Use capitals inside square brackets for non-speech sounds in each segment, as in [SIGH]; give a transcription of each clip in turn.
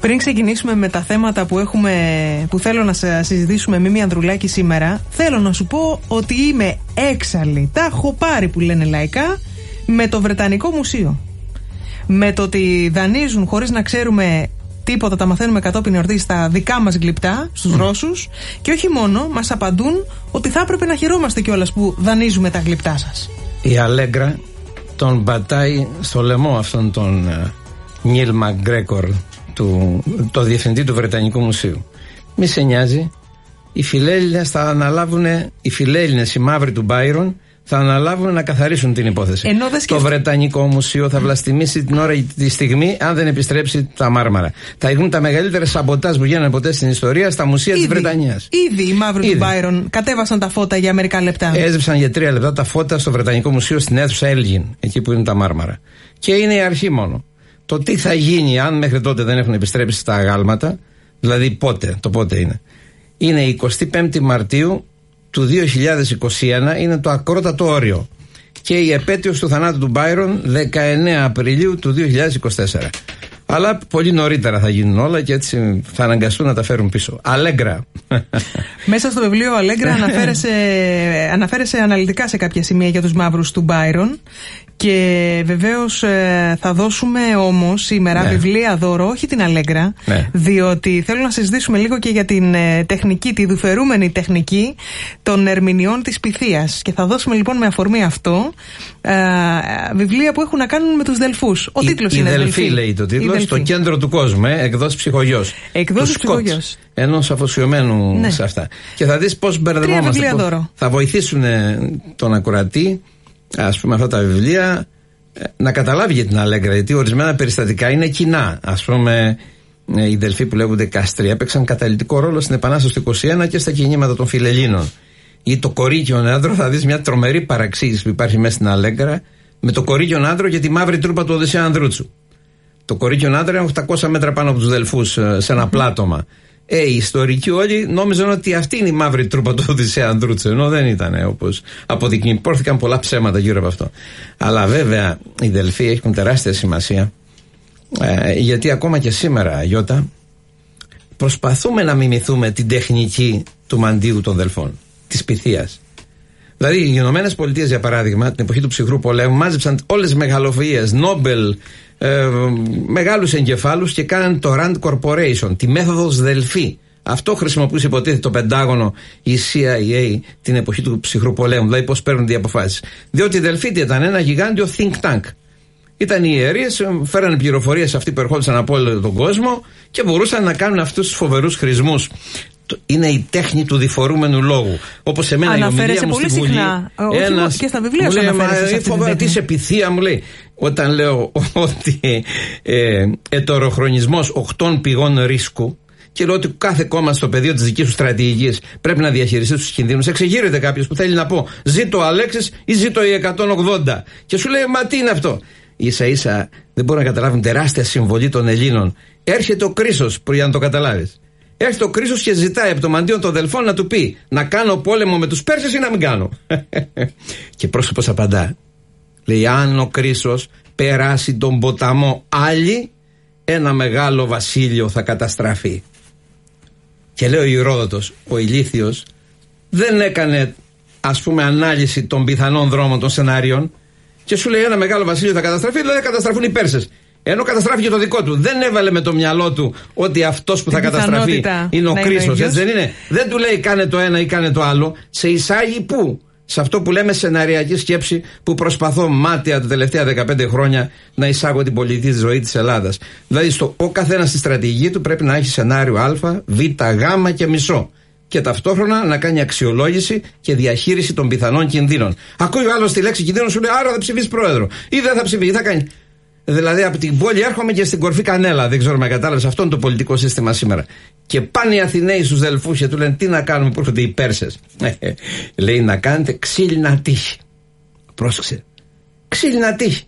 Πριν ξεκινήσουμε με τα θέματα που, έχουμε, που θέλω να συζητήσουμε με μία Ανδρουλάκη σήμερα, θέλω να σου πω ότι είμαι έξαλλη. Τα έχω πάρει που λένε λαϊκά με το Βρετανικό Μουσείο. Με το ότι δανείζουν χωρίς να ξέρουμε τίποτα, τα μαθαίνουμε κατόπιν εορτή στα δικά μας γλυπτά, στους mm. Ρώσους. Και όχι μόνο, μας απαντούν ότι θα έπρεπε να χαιρόμαστε κιόλας που δανείζουμε τα γλυπτά σας. Η Αλέγκρα τον πατάει στο λαιμό αυτόν τον Νίλ Μαγκρέκορ, το διευθυντή του Βρετανικού Μουσείου. Μη σε νοιάζει, οι φιλέλληνες θα αναλάβουν, οι φιλέλληνες, οι μαύροι του Μπάιρον, θα αναλάβουν να καθαρίσουν την υπόθεση. Το Βρετανικό Μουσείο θα βλαστημίσει την ώρα τη στιγμή αν δεν επιστρέψει τα μάρμαρα. Θα γίνουν τα μεγαλύτερα σαμποτάζ που γίνανε ποτέ στην ιστορία στα μουσεία της Βρετανίας. Ήδη οι μαύροι του Μπάιρον κατέβασαν τα φώτα για μερικά λεπτά. Έζεψαν για τρία λεπτά τα φώτα στο Βρετανικό Μουσείο στην αίθουσα Έλγιν, εκεί που είναι τα μάρμαρα. Και είναι η αρχή μόνο. Το τι θα γίνει αν μέχρι τότε δεν έχουν επιστρέψει τα αγάλματα, δηλαδή πότε, το πότε είναι. Είναι η 25η Μαρτίου του 2021 είναι το ακρότατο όριο και η επέτειος του θανάτου του Μπάιρον 19 Απριλίου του 2024. Αλλά πολύ νωρίτερα θα γίνουν όλα και έτσι θα αναγκαστούν να τα φέρουν πίσω. Αλέγκρα. [LAUGHS] Μέσα στο βιβλίο Αλέγκρα αναφέρεσαι, αναφέρεσαι αναλυτικά σε κάποια σημεία για τους μαύρους του Μπάιρον και βεβαίως ε, θα δώσουμε όμως σήμερα ναι. βιβλία δώρο, όχι την Αλέγκρα, ναι. διότι θέλω να συζητήσουμε λίγο και για την ε, τεχνική, τη δουφερούμενη τεχνική των ερμηνεών της πυθίας. Και θα δώσουμε λοιπόν με αφορμή αυτό ε, βιβλία που έχουν να κάνουν με τους Δελφούς. Ο τίτλος είναι. Η Δελφή λέει το τίτλος, στο κέντρο του κόσμου, ε, εκδόσει ψυχογειό. Εκδόσει ψυχογειό. Ενός αφοσιωμένου ναι. σε αυτά. Και θα δεις πώς μπερδευόμαστε. Θα βοηθήσουν τον ακροατή ας πούμε αυτά τα βιβλία ε, να καταλάβει για την Αλέγκρα γιατί ορισμένα περιστατικά είναι κοινά. Ας πούμε ε, οι Δελφοί που λέγονται Καστρία έπαιξαν καταλητικό ρόλο στην Επανάσταση του 21 και στα κινήματα των Φιλελλήνων ή το κορίκιο άντρο θα δεις μια τρομερή παραξήγηση που υπάρχει μέσα στην Αλέγκρα με το κορίκιο άντρο και τη μαύρη τρούπα του Οδυσσέα Ανδρούτσου. Το κορίκιο άντρο είναι 800 μέτρα πάνω από τους Δελφούς ε, σε ένα πλάτωμα ε, οι ιστορικοί όλοι νόμιζαν ότι αυτή είναι η μαύρη τρούπα του Οδυσσέα Ανδρούτσου, ενώ δεν ήταν όπως αποδεικνύει. Πόρθηκαν πολλά ψέματα γύρω από αυτό. Αλλά βέβαια οι Δελφοί έχουν τεράστια σημασία. Ε, γιατί ακόμα και σήμερα, Γιώτα, προσπαθούμε να μιμηθούμε την τεχνική του μαντίου των Δελφών, της πυθίας. Δηλαδή, οι Ηνωμένες Πολιτείες, για παράδειγμα, την εποχή του ψυχρού πολέμου, μάζεψαν όλες τις μεγαλοφυίε, Νόμπελ, ε, μεγάλους εγκεφάλους και κάναν το Rand Corporation, τη μέθοδος Δελφή. Αυτό χρησιμοποιούσε υποτίθεται το Πεντάγωνο, η CIA την εποχή του ψυχρού πολέμου, δηλαδή πώς παίρνουν οι αποφάσεις. Διότι η Δελφή ήταν ένα γιγάντιο think tank. Ήταν οι ιερείς, φέρανε πληροφορίες αυτοί που ερχόντουσαν από όλο τον κόσμο και μπορούσαν να κάνουν αυτούς τους φοβερούς χρησμούς είναι η τέχνη του διφορούμενου λόγου. Όπως εμένα η ομιλία μου στη Βουλή. Ένας, και στα βιβλία σου αναφέρεσαι. Φοβάμαι τι σε πυθία μου λέει. Όταν λέω [LAUGHS] ότι ε, ετοροχρονισμό οχτών πηγών ρίσκου και λέω ότι κάθε κόμμα στο πεδίο της δικής σου στρατηγικής πρέπει να διαχειριστεί τους κινδύνους. Εξεγείρεται κάποιος που θέλει να πω ζήτω ο Αλέξης ή ζήτω η 180. Και σου λέει, Μα τι είναι αυτό. σα ίσα δεν μπορούν να καταλάβουν τεράστια συμβολή των Ελλήνων. Έρχεται ο κρίσος που για να το καταλάβεις. Έρχεται ο Κρίσος και ζητάει από το μαντίο των Δελφών να του πει να κάνω πόλεμο με τους Πέρσες ή να μην κάνω. [LAUGHS] και πρόσωπος απαντά. Λέει, αν ο Κρίσος περάσει τον ποταμό άλλη, ένα μεγάλο βασίλειο θα καταστραφεί. Και λέει ο Ηρόδοτος, ο ηλίθιος, δεν έκανε ας πούμε ανάλυση των πιθανών δρόμων των σενάριων και σου λέει ένα μεγάλο βασίλειο θα καταστραφεί, δηλαδή θα καταστραφούν οι Πέρσες. Ενώ καταστράφηκε το δικό του. Δεν έβαλε με το μυαλό του ότι αυτός που θα καταστραφεί είναι ο Κρίσος. Έτσι δεν είναι; Δεν του λέει κάνε το ένα ή κάνε το άλλο. Σε εισάγει πού; Σε αυτό που λέμε σεναριακή σκέψη που προσπαθώ μάτια τα τελευταία 15 χρόνια να εισάγω την πολιτική ζωή της Ελλάδας. Δηλαδή, στο, ο καθένας στη στρατηγική του πρέπει να έχει σενάριο Α, Β, Γ και μισό. Και ταυτόχρονα να κάνει αξιολόγηση και διαχείριση των πιθανών κινδύνων. Ακούει ο άλλος τη λέξη κινδύνων, σου λέει Άρα θα ψηφίσεις πρόεδρο. Ή δεν θα ψηφίσεις, θα κάνεις. Δηλαδή από την πόλη έρχομαι και στην κορφή κανέλα. Δεν ξέρω αν κατάλαβες. Αυτό είναι το πολιτικό σύστημα σήμερα. Και πάνε οι Αθηναίοι στους Δελφούς και του λένε τι να κάνουμε που έρχονται οι Πέρσες. Λέει να κάνετε ξύλινα τύχη. Πρόσεξε. Ξύλινα τύχη.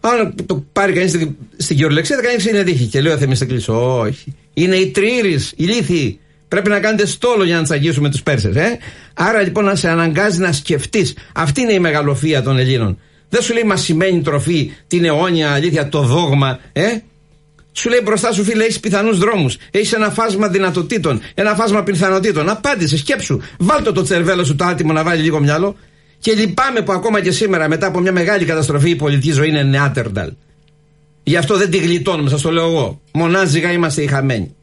Αν το πάρει κανείς στην, στην κυριολεξία θα κάνει ξύλινα τύχη. Και λέει ο Θεμιστοκλή, Όχι. Είναι οι τρύρι, οι λύθοι. Πρέπει να κάνετε στόλο για να τσαγίσουμε τους Πέρσες. Ε; Άρα λοιπόν να σε αναγκάζει να σκεφτείς. Αυτή είναι η μεγαλοφία των Ελλήνων. Δεν σου λέει μα σημαίνει τροφή την αιώνια αλήθεια, το δόγμα, ε; Σου λέει μπροστά σου, φίλε, έχεις πιθανούς δρόμους. Έχεις ένα φάσμα δυνατοτήτων, ένα φάσμα πιθανοτήτων. Απάντησε, σκέψου. Βάλτε το τσερβέλο σου το άτιμο να βάλει λίγο μυαλό. Και λυπάμαι που ακόμα και σήμερα, μετά από μια μεγάλη καταστροφή, η πολιτική ζωή είναι νεάτερνταλ. Γι' αυτό δεν τη γλιτώνουμε, σας το λέω εγώ. Μονάζιγα είμαστε οι χαμένοι.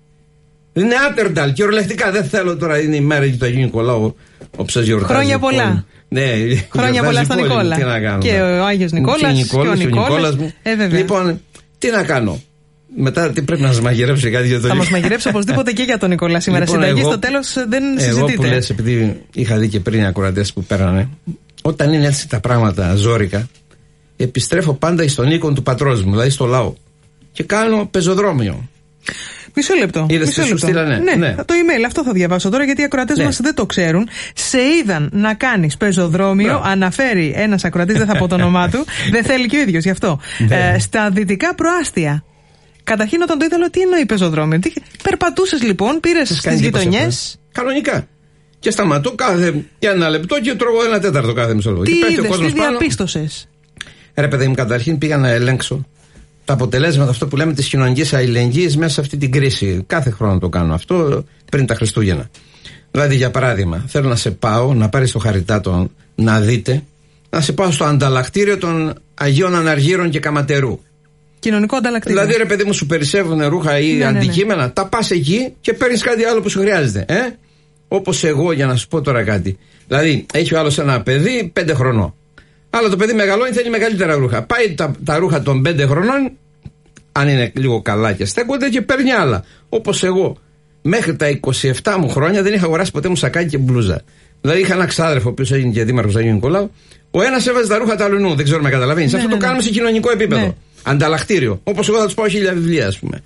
Νεάτερνταλ, κυριολεκτικά δεν θέλω τώρα, είναι η μέρα του Αγίου Νικολάου. Ο Χρόνια πολλά. Ναι, Χρόνια πολλά στον Νικόλα. Τι να κάνω. Και ο Άγιος Νικόλας. Και ο Νικόλας μου. Ε, λοιπόν, τι να κάνω. Μετά τι πρέπει να σας μαγειρέψει κάτι για τον Θα μας μαγειρέψει οπωσδήποτε και για τον Νικόλα σήμερα. Λοιπόν, Συνταγή στο τέλος δεν συζητείτε. Εγώ που λες, επειδή είχα δει και πριν ακροατές που πέρανε, όταν είναι έτσι τα πράγματα ζώρικα, επιστρέφω πάντα στον οίκο του πατρός μου, δηλαδή στο λαό. Και κάνω πεζοδρόμιο. Μισό λεπτό. Είδες τι σου στείλανε; Ναι, ναι, το email αυτό θα διαβάσω τώρα γιατί οι ακροατές ναι. μας δεν το ξέρουν. Σε είδαν να κάνεις πεζοδρόμιο, αναφέρει ένας ακροατής, δεν θα πω το όνομά του, [LAUGHS] δεν θέλει και ο ίδιος γι' αυτό. Ναι. Ε, στα δυτικά προάστια. Καταρχήν όταν το είδα, λέω τι εννοεί πεζοδρόμιο; Περπατούσες λοιπόν, πήρες στις γειτονιές; Κανονικά. Και σταματώ κάθε ένα λεπτό και τρώω ένα τέταρτο κάθε μισό λεπτό. Τι είδες, τι διαπίστωσες; Ρε παιδί μου, καταρχήν πήγα να ελέγξω τα αποτελέσματα αυτό που λέμε της κοινωνικής αλληλεγγύης μέσα σε αυτή την κρίση. Κάθε χρόνο το κάνω αυτό πριν τα Χριστούγεννα. Δηλαδή, για παράδειγμα, θέλω να σε πάω να πάρεις το χαριτάτο να δείτε, να σε πάω στο ανταλλακτήριο των Αγίων Αναργύρων και Καματερού. Κοινωνικό ανταλλακτήριο. Δηλαδή, ρε παιδί μου, σου περισσεύουν ρούχα ή ναι, ναι, ναι. αντικείμενα, ναι. τα πας εκεί και παίρνεις κάτι άλλο που σου χρειάζεται. Ε; Όπως εγώ, για να σου πω τώρα κάτι. Δηλαδή, έχει ο άλλος ένα παιδί πέντε χρονών. Αλλά το παιδί μεγαλώνει, θέλει μεγαλύτερα ρούχα. Πάει τα, τα ρούχα των πέντε χρονών, αν είναι λίγο καλά και στέκονται, και παίρνει άλλα. Όπως εγώ. Μέχρι τα 27 μου χρόνια δεν είχα αγοράσει ποτέ μου σακάκι και μπλούζα. Δηλαδή είχα ένα ξάδερφο, ο οποίος έγινε και δήμαρχος Αγίου Νικολάου. Ο ένας έβαζε τα ρούχα του αλλού, δεν ξέρω με καταλαβαίνεις. Ναι, Αυτό ναι, το ναι. κάνουμε σε κοινωνικό επίπεδο. Ναι. Ανταλλακτήριο. Όπως εγώ θα τους πάω χίλια βιβλία, ας πούμε.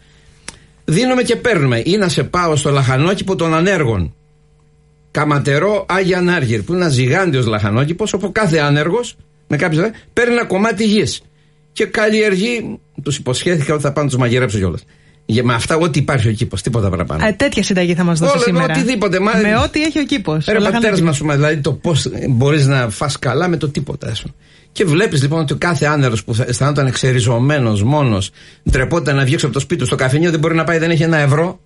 Δίνουμε και παίρνουμε. Ή να σε πάω στο λαχανόκηπο των ανέργων. Καματερό Άγια Νάργυρ, που είναι ένας γιγάντιος λαχανόκηπος, όπου κάθε άνεργος με κάποιε παίρνει ένα κομμάτι γης και καλλιεργεί. Τους υποσχέθηκα ότι θα πάνε τους μαγειρέψω κιόλας. Για με αυτά, ό,τι υπάρχει ο κήπος, τίποτα παραπάνω. Α, τέτοια συνταγή θα μας δώσει Όλα, σήμερα. Με οτιδήποτε. Μα... Με ό,τι έχει ο κήπος. Ρε πατέρας μας, δηλαδή το πώς μπορείς να φά καλά με το τίποτα. Έσου. Και βλέπεις λοιπόν ότι κάθε άνερος που αισθανόταν εξεριζωμένος μόνος, ντρεπόταν να βγει από το σπίτι του στο καφενείο, δεν μπορεί να πάει, δεν έχει ένα ευρώ.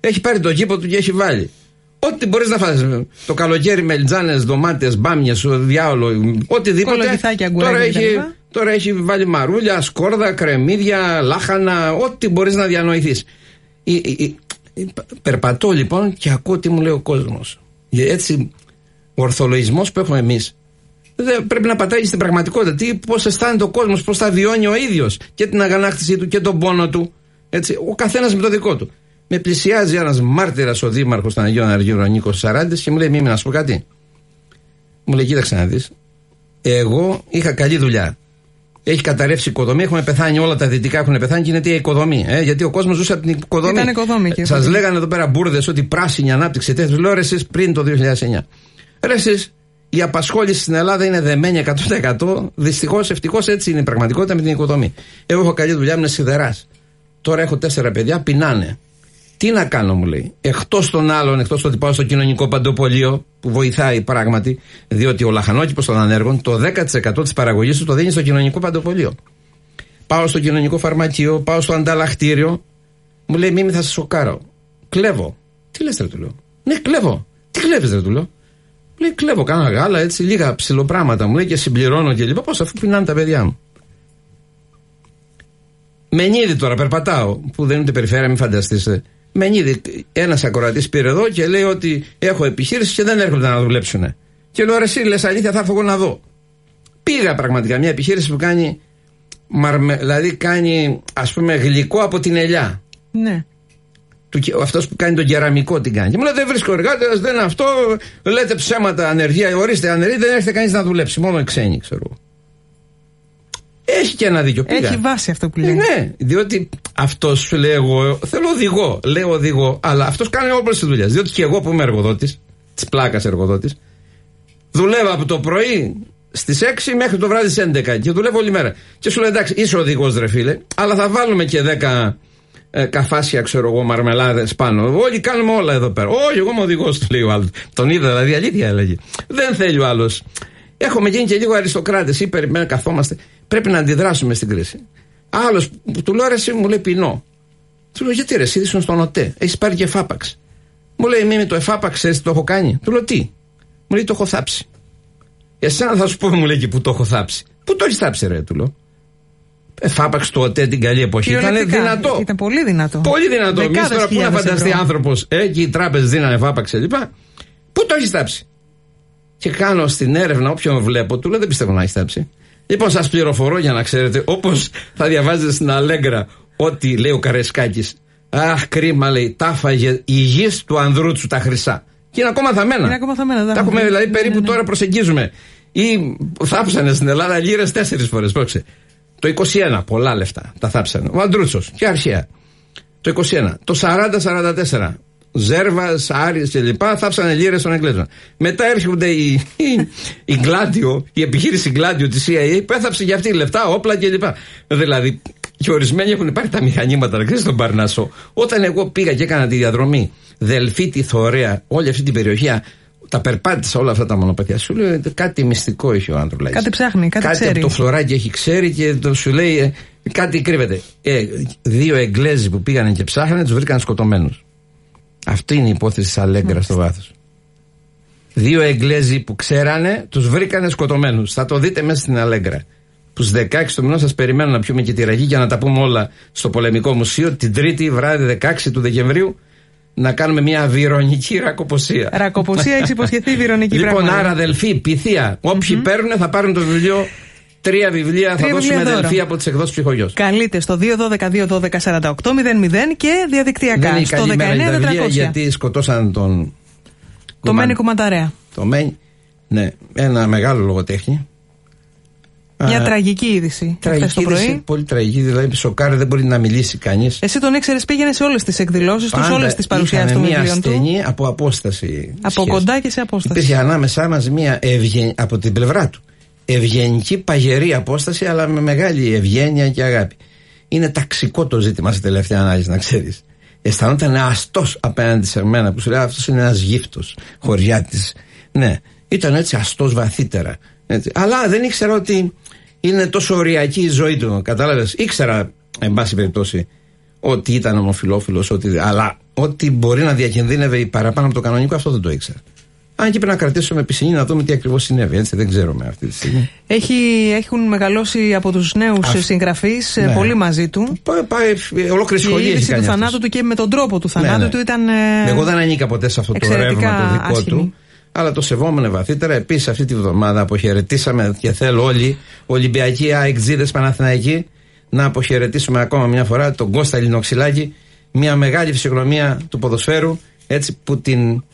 Έχει πάρει το κήπο του και έχει βάλει. Ό,τι μπορείς να φας Το καλοκαίρι μελτζάνε, ντομάτες, μπάμιες, διάολο, οτιδήποτε. Τώρα έχει, τώρα έχει βάλει μαρούλια, σκόρδα, κρεμμύδια, λάχανα, ό,τι μπορείς να διανοηθείς. Περπατώ λοιπόν και ακούω τι μου λέει ο κόσμος. Έτσι, ο ορθολογισμός που έχουμε εμείς δεν πρέπει να πατάει στην πραγματικότητα. Τι, πώς αισθάνεται ο κόσμος, πώς θα βιώνει ο ίδιος και την αγανάκτησή του και τον πόνο του. Έτσι, ο καθένας με το δικό του. Με πλησιάζει ένας μάρτυρας ο δήμαρχος των Αγίων Αργύρων Νίκος Σαράντης και μου λέει: Μίμη, να σου πω κάτι. Μου λέει: Κοίταξε να δεις. Εγώ είχα καλή δουλειά. Έχει καταρρεύσει η οικοδομή, έχουμε πεθάνει όλα τα δυτικά έχουν πεθάνει και είναι τι οικοδομή. Ε, γιατί ο κόσμος ζούσε από την οικοδομή. Ήταν οικοδομή και Σας λέγανε εδώ πέρα μπουρδες ότι πράσινη ανάπτυξη τέτοιου. Λέω εσείς πριν το 2009. Ρε εσείς, η απασχόληση στην Ελλάδα είναι δεμένη 100%. Δυστυχώς, ευτυχώς έτσι είναι η πραγματικότητα με την οικοδομή. Εγώ έχω καλή δουλειά, είμαι σιδεράς. Τώρα έχω τέσσερα παιδιά, πεινάνε. Τι να κάνω, μου λέει. Εκτός των άλλων, εκτός ότι πάω στο κοινωνικό παντοπολείο, που βοηθάει πράγματι, διότι ο λαχανόκηπος των ανέργων το 10% της παραγωγής τους το δίνει στο κοινωνικό παντοπολείο. Πάω στο κοινωνικό φαρμακείο, πάω στο ανταλλακτήριο, μου λέει Μίμη θα σε σοκάρω. Κλέβω. Τι λες, ρε του λέω. Ναι, κλέβω. Τι κλέβεις, ρε του λέω. Λέει, κλέβω, κάνα γάλα, έτσι, λίγα ψηλοπράγματα μου λέει και συμπληρώνω και λοιπά. Πώς αφού πεινάνε τα παιδιά μου. Μενίδη τώρα, περπατάω, που δεν είναι περιφέρεια, μην φανταστείτε. Μενίδη, ένας ακροατής πήρε εδώ και λέει ότι έχω επιχείρηση και δεν έρχονται να δουλέψουν. Και λέω, εσύ λες αλήθεια, θα έρθω να δω. Πήγα πραγματικά μια επιχείρηση που κάνει, μαρμε, δηλαδή κάνει ας πούμε γλυκό από την ελιά. Ναι. Αυτός που κάνει τον κεραμικό την κάνει. Και μου λέει δεν βρίσκω εργάτες, δεν αυτό. Λέτε ψέματα, ανεργία. Ορίστε, ανεργία δεν έρχεται κανείς να δουλέψει. Μόνο οι ξένοι, ξέρω. Έχει και ένα δίκιο. Πήγα. Έχει βάση αυτό που λέει. Ε, ναι, διότι αυτός σου λέει εγώ, θέλω οδηγό. Λέω οδηγό, αλλά αυτός κάνει όλε τι δουλειές. Διότι και εγώ που είμαι εργοδότης, της πλάκας εργοδότης, δουλεύω από το πρωί στις 6 μέχρι το βράδυ στις 11 και δουλεύω όλη μέρα. Και σου λέει εντάξει, είσαι οδηγός, ρε φίλε, αλλά θα βάλουμε και 10 ε, καφάσια, ξέρω εγώ, μαρμελάδες πάνω. Όλοι κάνουμε όλα εδώ πέρα. Όχι, εγώ είμαι οδηγός, του λέει ο άλλος. Τον είδα, δηλαδή αλήθεια έλεγε. Δεν θέλει ο άλλος. Έχουμε γίνει και λίγο αριστοκράτες ή περιμένουμε, καθόμαστε. Πρέπει να αντιδράσουμε στην κρίση. Άλλος που του λέω εσύ μου λέει πεινώ. Του λέω γιατί ρε, εσύ ήσουν στον ΟΤΕ, έχεις πάρει και εφάπαξ. Μου λέει μη το εφάπαξ, τι το έχω κάνει. Του λέω τι. Μου λέει το έχω θάψει. Εσένα θα σου πω, μου λέει και που το έχω θάψει. Πού το έχεις θάψει, ρε, του λέω. Εφάπαξ το ΟΤΕ την καλή εποχή. Ήταν δυνατό. Ήταν πολύ δυνατό. Πολύ δυνατό. Εμείς τώρα που να φανταστεί άνθρωπος, ε, και οι τράπεζες δίνανε εφάπαξ κλπ. Πού το έχεις θάψει. Και κάνω στην έρευνα, όποιον βλέπω, του λέω δεν πιστεύω να έχεις θάψει. Λοιπόν, σας πληροφορώ για να ξέρετε, όπως θα διαβάζετε στην Αλέγκρα, ότι λέει ο Καρεσκάκης, Αχ, κρίμα λέει, τα φάγε η γης του Ανδρούτσου τα χρυσά. Και είναι ακόμα θαμμένα. Είναι ακόμα θαμμένα, Τα έχουμε δηλαδή περίπου ναι, ναι. τώρα προσεγγίζουμε. Ή θάψανε στην Ελλάδα λίρε τέσσερις φορές. Πρόξε. Το 21, πολλά λεφτά τα θάψανε. Ο Ανδρούτσος και αρχαία. Το 21. Το 40-44. Ζέρβας, Άρης κλπ. Θάψανε λίρε των Εγγλέζων. Μετά έρχονται η, η, η Γκλάντιο, η επιχείρηση Γκλάντιο της CIA που έθαψε για αυτή λεφτά, όπλα κλπ. Δηλαδή, και ορισμένοι έχουν πάρει τα μηχανήματα, να ξέρεις τον Παρνασό. Όταν εγώ πήγα και έκανα τη διαδρομή Δελφίτη, Θωρέα, όλη αυτή την περιοχή, τα περπάτησα όλα αυτά τα μονοπατιά. Σου λέει κάτι μυστικό έχει ο άνθρωπος. Κάτι ψάχνει, κάτι, κάτι ξέρει. από το φλωράκι έχει ξέρει και το σου λέει ε, κάτι κρύβεται. Ε, δύο Εγγλέζοι που πήγανε και ψάχνανε τους βρήκαν σκοτωμένους. Αυτή είναι η υπόθεση της Αλέγκρα στο βάθος. Δύο Εγγλέζοι που ξέρανε, τους βρήκανε σκοτωμένους. Θα το δείτε μέσα στην Αλέγκρα. Που 16 του μηνός σας περιμένω να πιούμε και τη ραγή για να τα πούμε όλα στο Πολεμικό Μουσείο την Τρίτη βράδυ 16 του Δεκεμβρίου να κάνουμε μια βυρονική ρακοποσία. Ρακοποσία έχεις υποσχεθεί βυρονική Λοιπόν, άρα αδελφοί, πυθία. Όποιοι mm-hmm. παίρνουν θα πάρουν το βιβλίο. Τρία βιβλία Τρία θα δώσουμε αδελφοί από τις εκδόσεις ψυχογειό. Καλείτε στο 212-212-4800 και διαδικτυακά Δεν στο 19 γιατί σκοτώσαν τον. Το Μένι Κουμανταρέα. Το Μένι. Ναι, ένα μεγάλο λογοτέχνη. Μια τραγική είδηση. Τραγική το πρωί. πολύ τραγική, δηλαδή σοκάρε δεν μπορεί να μιλήσει κανείς. Εσύ τον ήξερες, πήγαινε σε όλες τις εκδηλώσεις τους, όλες τις παρουσιάσεις των βιβλίων του. Μια στενή από απόσταση. Από σχέση. κοντά και σε απόσταση. Υπήρχε ανάμεσά μας μια ευγεν... από την πλευρά του ευγενική παγερή απόσταση, αλλά με μεγάλη ευγένεια και αγάπη. Είναι ταξικό το ζήτημα σε τελευταία ανάλυση, να ξέρεις. Αισθανόταν αστός απέναντι σε μένα που σου λέει Αυτός είναι ένας γύφτος χωριάτη. Ναι, ήταν έτσι αστός βαθύτερα. Έτσι. Αλλά δεν ήξερα ότι είναι τόσο ωριακή η ζωή του. Κατάλαβες. Ήξερα, εν πάση περιπτώσει, ότι ήταν ομοφυλόφιλος, ότι, αλλά ότι μπορεί να διακινδύνευε παραπάνω από το κανονικό, αυτό δεν το ήξερα. Αν και πρέπει να κρατήσουμε πισινή να δούμε τι ακριβώς συνέβη. Έτσι, δεν ξέρουμε αυτή τη στιγμή. Έχει, έχουν μεγαλώσει από τους νέους συγγραφείς ε, ναι. πολύ μαζί του. Πάει, ολόκληρη σχολή έχει κάνει. του θανάτου του και με τον τρόπο του θανάτου ναι, ναι. του ήταν. Ε, Εγώ δεν ανήκα ποτέ σε αυτό το ρεύμα το δικό άσχημη. του αλλά το σεβόμενο βαθύτερα. Επίσης, αυτή τη βδομάδα αποχαιρετήσαμε και θέλω όλοι, Ολυμπιακοί αεξίδες Παναθηναϊκοί, να αποχαιρετήσουμε ακόμα μια φορά τον Κώστα Λινοξυλάκη, μια μεγάλη φυσιογνωμία του ποδοσφαίρου, έτσι που την,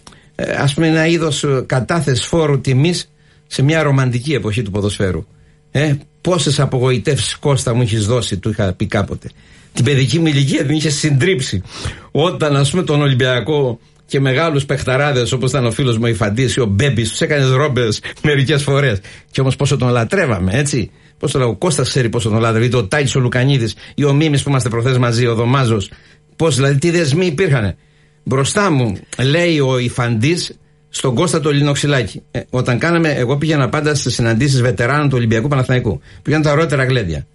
ε, ας πούμε, ένα είδος κατάθεσης φόρου τιμής σε μια ρομαντική εποχή του ποδοσφαίρου. Ε, Πόσες απογοητεύσεις Κώστα μου έχει δώσει, του είχα πει κάποτε. Την παιδική μου ηλικία την είχε συντρίψει. Όταν, ας πούμε, τον Ολυμπιακό και μεγάλους παιχταράδες όπως ήταν ο φίλος μου η Φαντή ή ο Μπέμπης, τους έκανε ρόμπες μερικές φορές. Και όμως πόσο τον λατρεύαμε, έτσι. Πώς το λέω, ο Κώστας ξέρει πόσο τον λατρεύει, ο Τάκη ο Λουκανίδης ή ο Μίμης που είμαστε προθέ μαζί, ο Δωμάζος. Πώς δηλαδή, τι δεσμοί υπήρχαν. Μπροστά μου λέει ο Ιφαντής στον Κώστα το Λινοξυλάκι. Ε, όταν κάναμε, εγώ πήγαινα πάντα στις συναντήσεις βετεράνων του Ολυμπιακού Παναθηναϊκού. Πήγαν τα ωραίτερα γλέντια.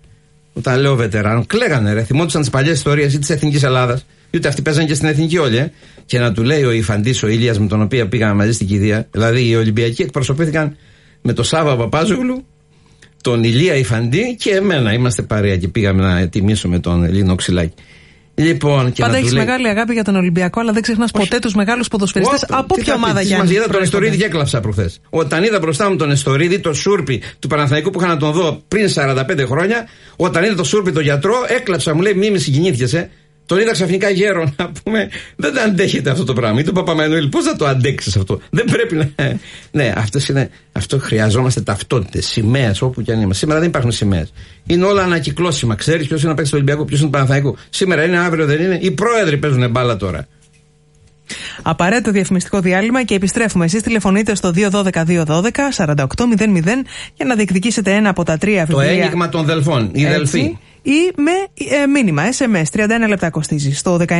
Όταν λέω βετεράνων, κλαίγανε ρε. Θυμόντουσαν τις παλιές ιστορίες ή της Εθνικής Ελλάδας. Ούτε αυτοί παίζανε και στην Εθνική όλοι. Ε. Και να του λέει ο Ιφαντής ο Ήλια με τον οποίο πήγαμε μαζί στην κηδεία. Δηλαδή οι Ολυμπιακοί εκπροσωπήθηκαν με τον Σάβα Παπάζογλου, τον Ηλία Ιφαντή και εμένα. Είμαστε παρέα και πήγαμε να τιμήσουμε τον Ελλήνο Ξυλάκη. Λοιπόν, και Πάντα έχεις λέει... μεγάλη αγάπη για τον Ολυμπιακό, αλλά δεν ξεχνάς ποτέ τους μεγάλους ποδοσφαιριστές από ποια ομάδα για να Είδα τον Εστορίδη και έκλαψα προχθές. Όταν είδα μπροστά μου τον Εστορίδη, το Σούρπι του Παναθανικού που είχα να τον δω πριν 45 χρόνια, όταν είδα το Σούρπι τον γιατρό, έκλαψα, μου λέει μη συγκινήθηκες. Τον είδα ξαφνικά γέρο [LAUGHS] να πούμε. Δεν αντέχεται αυτό το πράγμα. Ή τον Παπαμανουήλ, πώς θα το αντέξεις αυτό; Δεν πρέπει να. [LAUGHS] ναι, αυτές είναι, αυτό χρειαζόμαστε ταυτότητες, σημαίες όπου και αν είμαστε. Σήμερα δεν υπάρχουν σημαίες. Είναι όλα ανακυκλώσιμα. Ξέρεις ποιος είναι να παίξει το Ολυμπιακό, ποιος είναι το Παναθαϊκό. Σήμερα είναι, αύριο δεν είναι. Οι πρόεδροι παίζουν μπάλα τώρα. Απαραίτητο διαφημιστικό διάλειμμα και επιστρέφουμε. Εσείς τηλεφωνείτε στο 212-212-4800 για να διεκδικήσετε ένα από τα τρία βιβλία. Το ένιγμα των Δελφών, η Δελφή ή με ε, μήνυμα SMS. 31 λεπτά κοστίζει. Στο 19400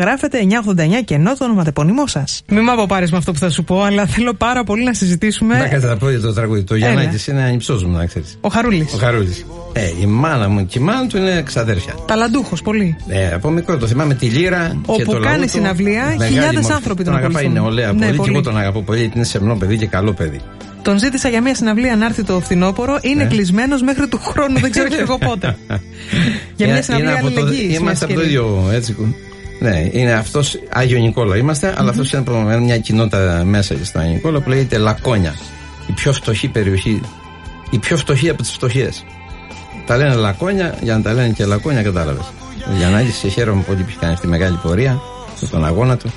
γράφετε 989 και ενώ το ονοματεπώνυμό σας. Μην με αποπάρει με αυτό που θα σου πω, αλλά θέλω πάρα πολύ να συζητήσουμε. Να κάτσε να πω για το τραγούδι. Το Γιαννάκης είναι ανυψό μου, να ξέρεις. Ο Χαρούλης. Ο Χαρούλης. Ε, η μάνα μου και η μάνα του είναι ξαδέρφια. Ταλαντούχος πολύ. Ε, από μικρό το θυμάμαι τη λύρα. Όπου και το κάνει συναυλία, χιλιάδες άνθρωποι τον, τον αγαπάει νεολαία ναι, πολύ, πολύ. Και εγώ τον αγαπώ πολύ γιατί είναι σεμνό παιδί και καλό παιδί. Τον ζήτησα για μια συναυλία να έρθει το φθινόπωρο. Είναι ναι. κλεισμένος μέχρι του χρόνου, δεν ξέρω και εγώ πότε. για μια συναυλία αλληλεγγύης. Είμαστε από το ίδιο έτσι. Ναι, είναι αυτός Άγιο Νικόλα είμαστε, αλλά αυτός είναι από μια κοινότητα μέσα στο Άγιο Νικόλα που λέγεται Λακόνια. Η πιο φτωχή περιοχή, η πιο φτωχή από τις φτωχέ. Τα λένε Λακόνια, για να τα λένε και Λακόνια, κατάλαβες. Για να σε χαίρομαι πολύ που έχει κάνει αυτή τη μεγάλη πορεία, στον αγώνα του.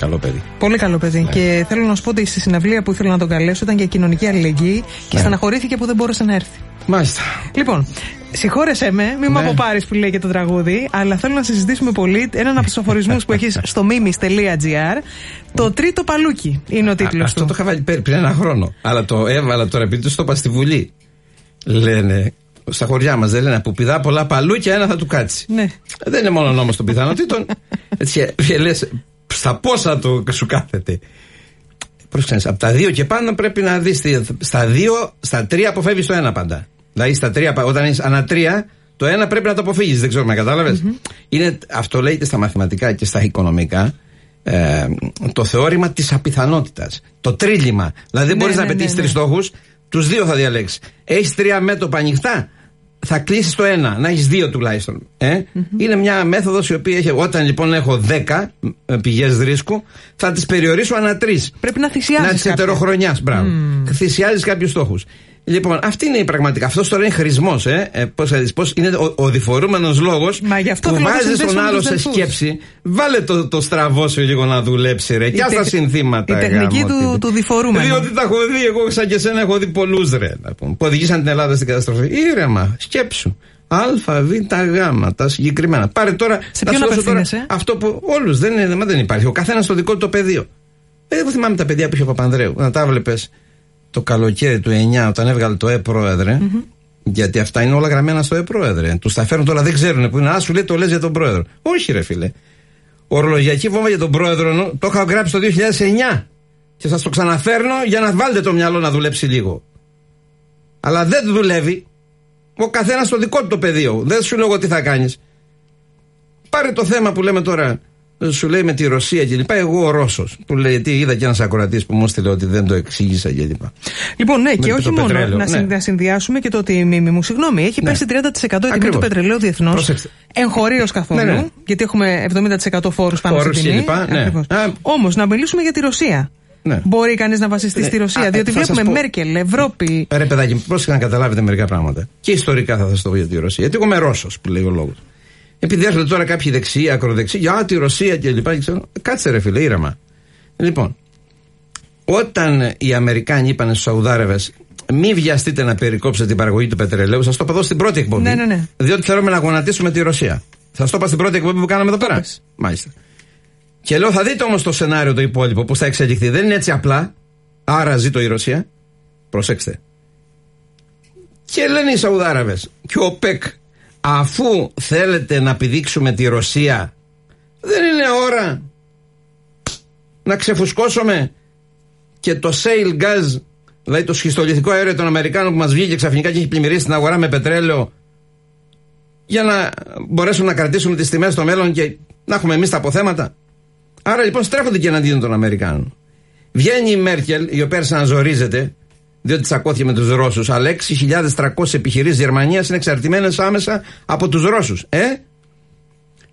Καλό παιδί. Πολύ καλό παιδί. Ναι. Και θέλω να σου πω ότι στη συναυλία που ήθελα να τον καλέσω ήταν για κοινωνική αλληλεγγύη και ναι. στεναχωρήθηκε που δεν μπόρεσε να έρθει. Μάλιστα. Λοιπόν, συγχώρεσέ με, μην ναι. με αποπάρεις που λέει και το τραγούδι, αλλά θέλω να συζητήσουμε πολύ έναν από τους αφορισμούς που έχεις στο mimis.gr. Το τρίτο παλούκι είναι ο τίτλος του. Αυτό το είχα βάλει πριν ένα χρόνο. Αλλά το έβαλα τώρα επειδή το είπα στη Βουλή. Λένε στα χωριά μας δεν λένε που πηδά πολλά παλούκια, ένα θα του κάτσει. Ναι. Δεν είναι μόνο νόμος των πιθανότητων. [LAUGHS] Έτσι, λες, στα πόσα του σου κάθεται. Πρόσεξε, από τα δύο και πάνω πρέπει να δεις στα δύο, στα τρία αποφεύγεις το ένα πάντα. Δηλαδή στα τρία, όταν είσαι ανά τρία, το ένα πρέπει να το αποφύγεις. Δεν ξέρω με κατάλαβε. Mm-hmm. Αυτό λέγεται στα μαθηματικά και στα οικονομικά ε, το θεώρημα της απιθανότητας. Το τρίλημα. Δηλαδή δεν ναι, μπορείς ναι, να πετύχει ναι, τρεις ναι. στόχους, τους δύο θα διαλέξεις. Έχεις τρία μέτωπα ανοιχτά, θα κλείσεις το ένα, να έχεις δύο τουλάχιστον. Ε; Είναι μια μέθοδος η οποία έχει. Όταν λοιπόν έχω 10 ε, πηγές ρίσκου, θα τις περιορίσω ανά τρεις. Πρέπει να θυσιάζεις. Να τις ετεροχρονιάς. Μπράβο. Mm. Θυσιάζεις κάποιους στόχους. Λοιπόν, αυτή είναι η πραγματικά. Αυτός τώρα είναι χρησμός, ε. ε Πώς πώς είναι ο, ο διφορούμενος λόγος που βάζει τον άλλο σε σκέψη. Βάλε το, το στραβό σου λίγο να δουλέψει, ρε. Και αυτά συνθήματα. Η τεχνική του, του διφορούμενου. Διότι τα έχω δει, εγώ σαν και εσένα έχω δει πολλούς, ρε. Που οδηγήσαν την Ελλάδα στην καταστροφή. Ήρεμα, σκέψου. Α, Β, Γ, τα συγκεκριμένα. Πάρε τώρα. Σε ποιον απευθύνεσαι; Αυτό που όλους δεν, είναι, δεν υπάρχει. Ο καθένας στο δικό του το πεδίο. Ε, εγώ θυμάμαι τα παιδιά που είχε ο Παπανδρέου. Να τα βλέπει το καλοκαίρι του 9 όταν έβγαλε το Ε-Πρόεδρε. Mm-hmm. Γιατί αυτά είναι όλα γραμμένα στο Ε-Πρόεδρε. Τους τα φέρνουν τώρα, δεν ξέρουν που είναι. Α, σου λέει το λες για τον Πρόεδρο. Όχι, ρε φίλε. Ορολογιακή βόμβα για τον Πρόεδρο το είχα γράψει το 2009. Και σας το ξαναφέρνω για να βάλετε το μυαλό να δουλέψει λίγο. Αλλά δεν δουλεύει. Ο καθένας στο δικό του το πεδίο. Δεν σου λέω τι θα κάνεις. Πάρε το θέμα που λέμε τώρα σου λέει με τη Ρωσία κλπ. Εγώ ο Ρώσος. Που λέει τι είδα και ένας ακροατής που μου έστειλε ότι δεν το εξήγησα κλπ. Λοιπόν, ναι, και όχι μόνο πετρέλαιο, να, ναι. συνδυάσουμε και το ότι μη, μη μου συγγνώμη, έχει ναι. πέσει 30% η τιμή του πετρελαίου διεθνώς. Εγχωρίως καθόλου. Ναι, ναι. Γιατί έχουμε 70% φόρους πάνω φόρους στην τιμή. Ναι. Όμως να μιλήσουμε για τη Ρωσία. Ναι. Μπορεί κανείς να βασιστεί ναι. στη Ρωσία. Α, διότι βλέπουμε πω... Μέρκελ, Ευρώπη. Ρε παιδάκι, πρόσεχε να καταλάβετε μερικά πράγματα. Και ιστορικά θα σας το πω για τη Ρωσία. Γιατί εγώ είμαι Ρώσος που λέει ο λόγος. Επειδή έρχονται τώρα κάποιοι δεξιοί, ακροδεξιοί, για τη Ρωσία και λοιπά. Κάτσε ρε φίλε, ήρεμα. Λοιπόν, όταν οι Αμερικάνοι είπαν στους Σαουδάρεβες, μην βιαστείτε να περικόψετε την παραγωγή του πετρελαίου, σας το είπα εδώ στην πρώτη εκπομπή. Ναι, ναι, ναι. Διότι θέλουμε να γονατίσουμε τη Ρωσία. Θα το είπα στην πρώτη εκπομπή που κάναμε εδώ πέρα. Μάλιστα. Και λέω, θα δείτε όμως το σενάριο το υπόλοιπο, πώ θα εξελιχθεί. Δεν είναι έτσι απλά. Άρα ζήτω η Ρωσία. Προσέξτε. Και λένε οι Σαουδάραβε, και ο ΠΕΚ αφού θέλετε να πηδήξουμε τη Ρωσία δεν είναι ώρα να ξεφουσκώσουμε και το sale gas δηλαδή το σχιστολιθικό αέριο των Αμερικάνων που μας βγήκε ξαφνικά και έχει πλημμυρίσει την αγορά με πετρέλαιο για να μπορέσουμε να κρατήσουμε τις τιμές στο μέλλον και να έχουμε εμείς τα αποθέματα. Άρα λοιπόν στρέφονται και εναντίον των Αμερικάνων. Βγαίνει η Μέρκελ η οποία ζορίζεται διότι τσακώθηκε με τους Ρώσους. Αλλά 6.300 επιχειρήσεις Γερμανίας είναι εξαρτημένες άμεσα από τους Ρώσους. Ε;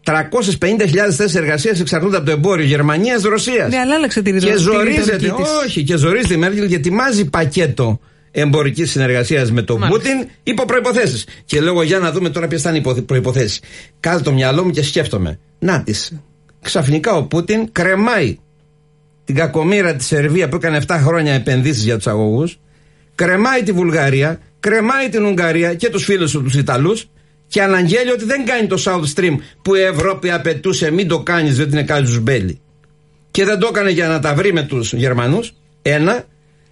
350.000 θέσεις εργασίας εξαρτούνται από το εμπόριο Γερμανία-Ρωσία. Ναι, αλλά άλλαξε τη Και ζορίζεται, όχι, και ζορίζεται η Μέρκελ και ετοιμάζει πακέτο εμπορικής συνεργασίας με τον Πούτιν υπό προποθέσει. Και λέω για να δούμε τώρα ποιες θα είναι οι προποθέσει. Κάτω το μυαλό μου και σκέφτομαι. Να τη. Ξαφνικά ο Πούτιν κρεμάει την κακομήρα της Σερβίας που έκανε 7 χρόνια επενδύσεις για τους αγωγούς κρεμάει τη Βουλγαρία, κρεμάει την Ουγγαρία και τους φίλους του τους Ιταλούς και αναγγέλει ότι δεν κάνει το South Stream που η Ευρώπη απαιτούσε μην το κάνεις διότι είναι κάτι μπέλι. Και δεν το έκανε για να τα βρει με τους Γερμανούς. Ένα.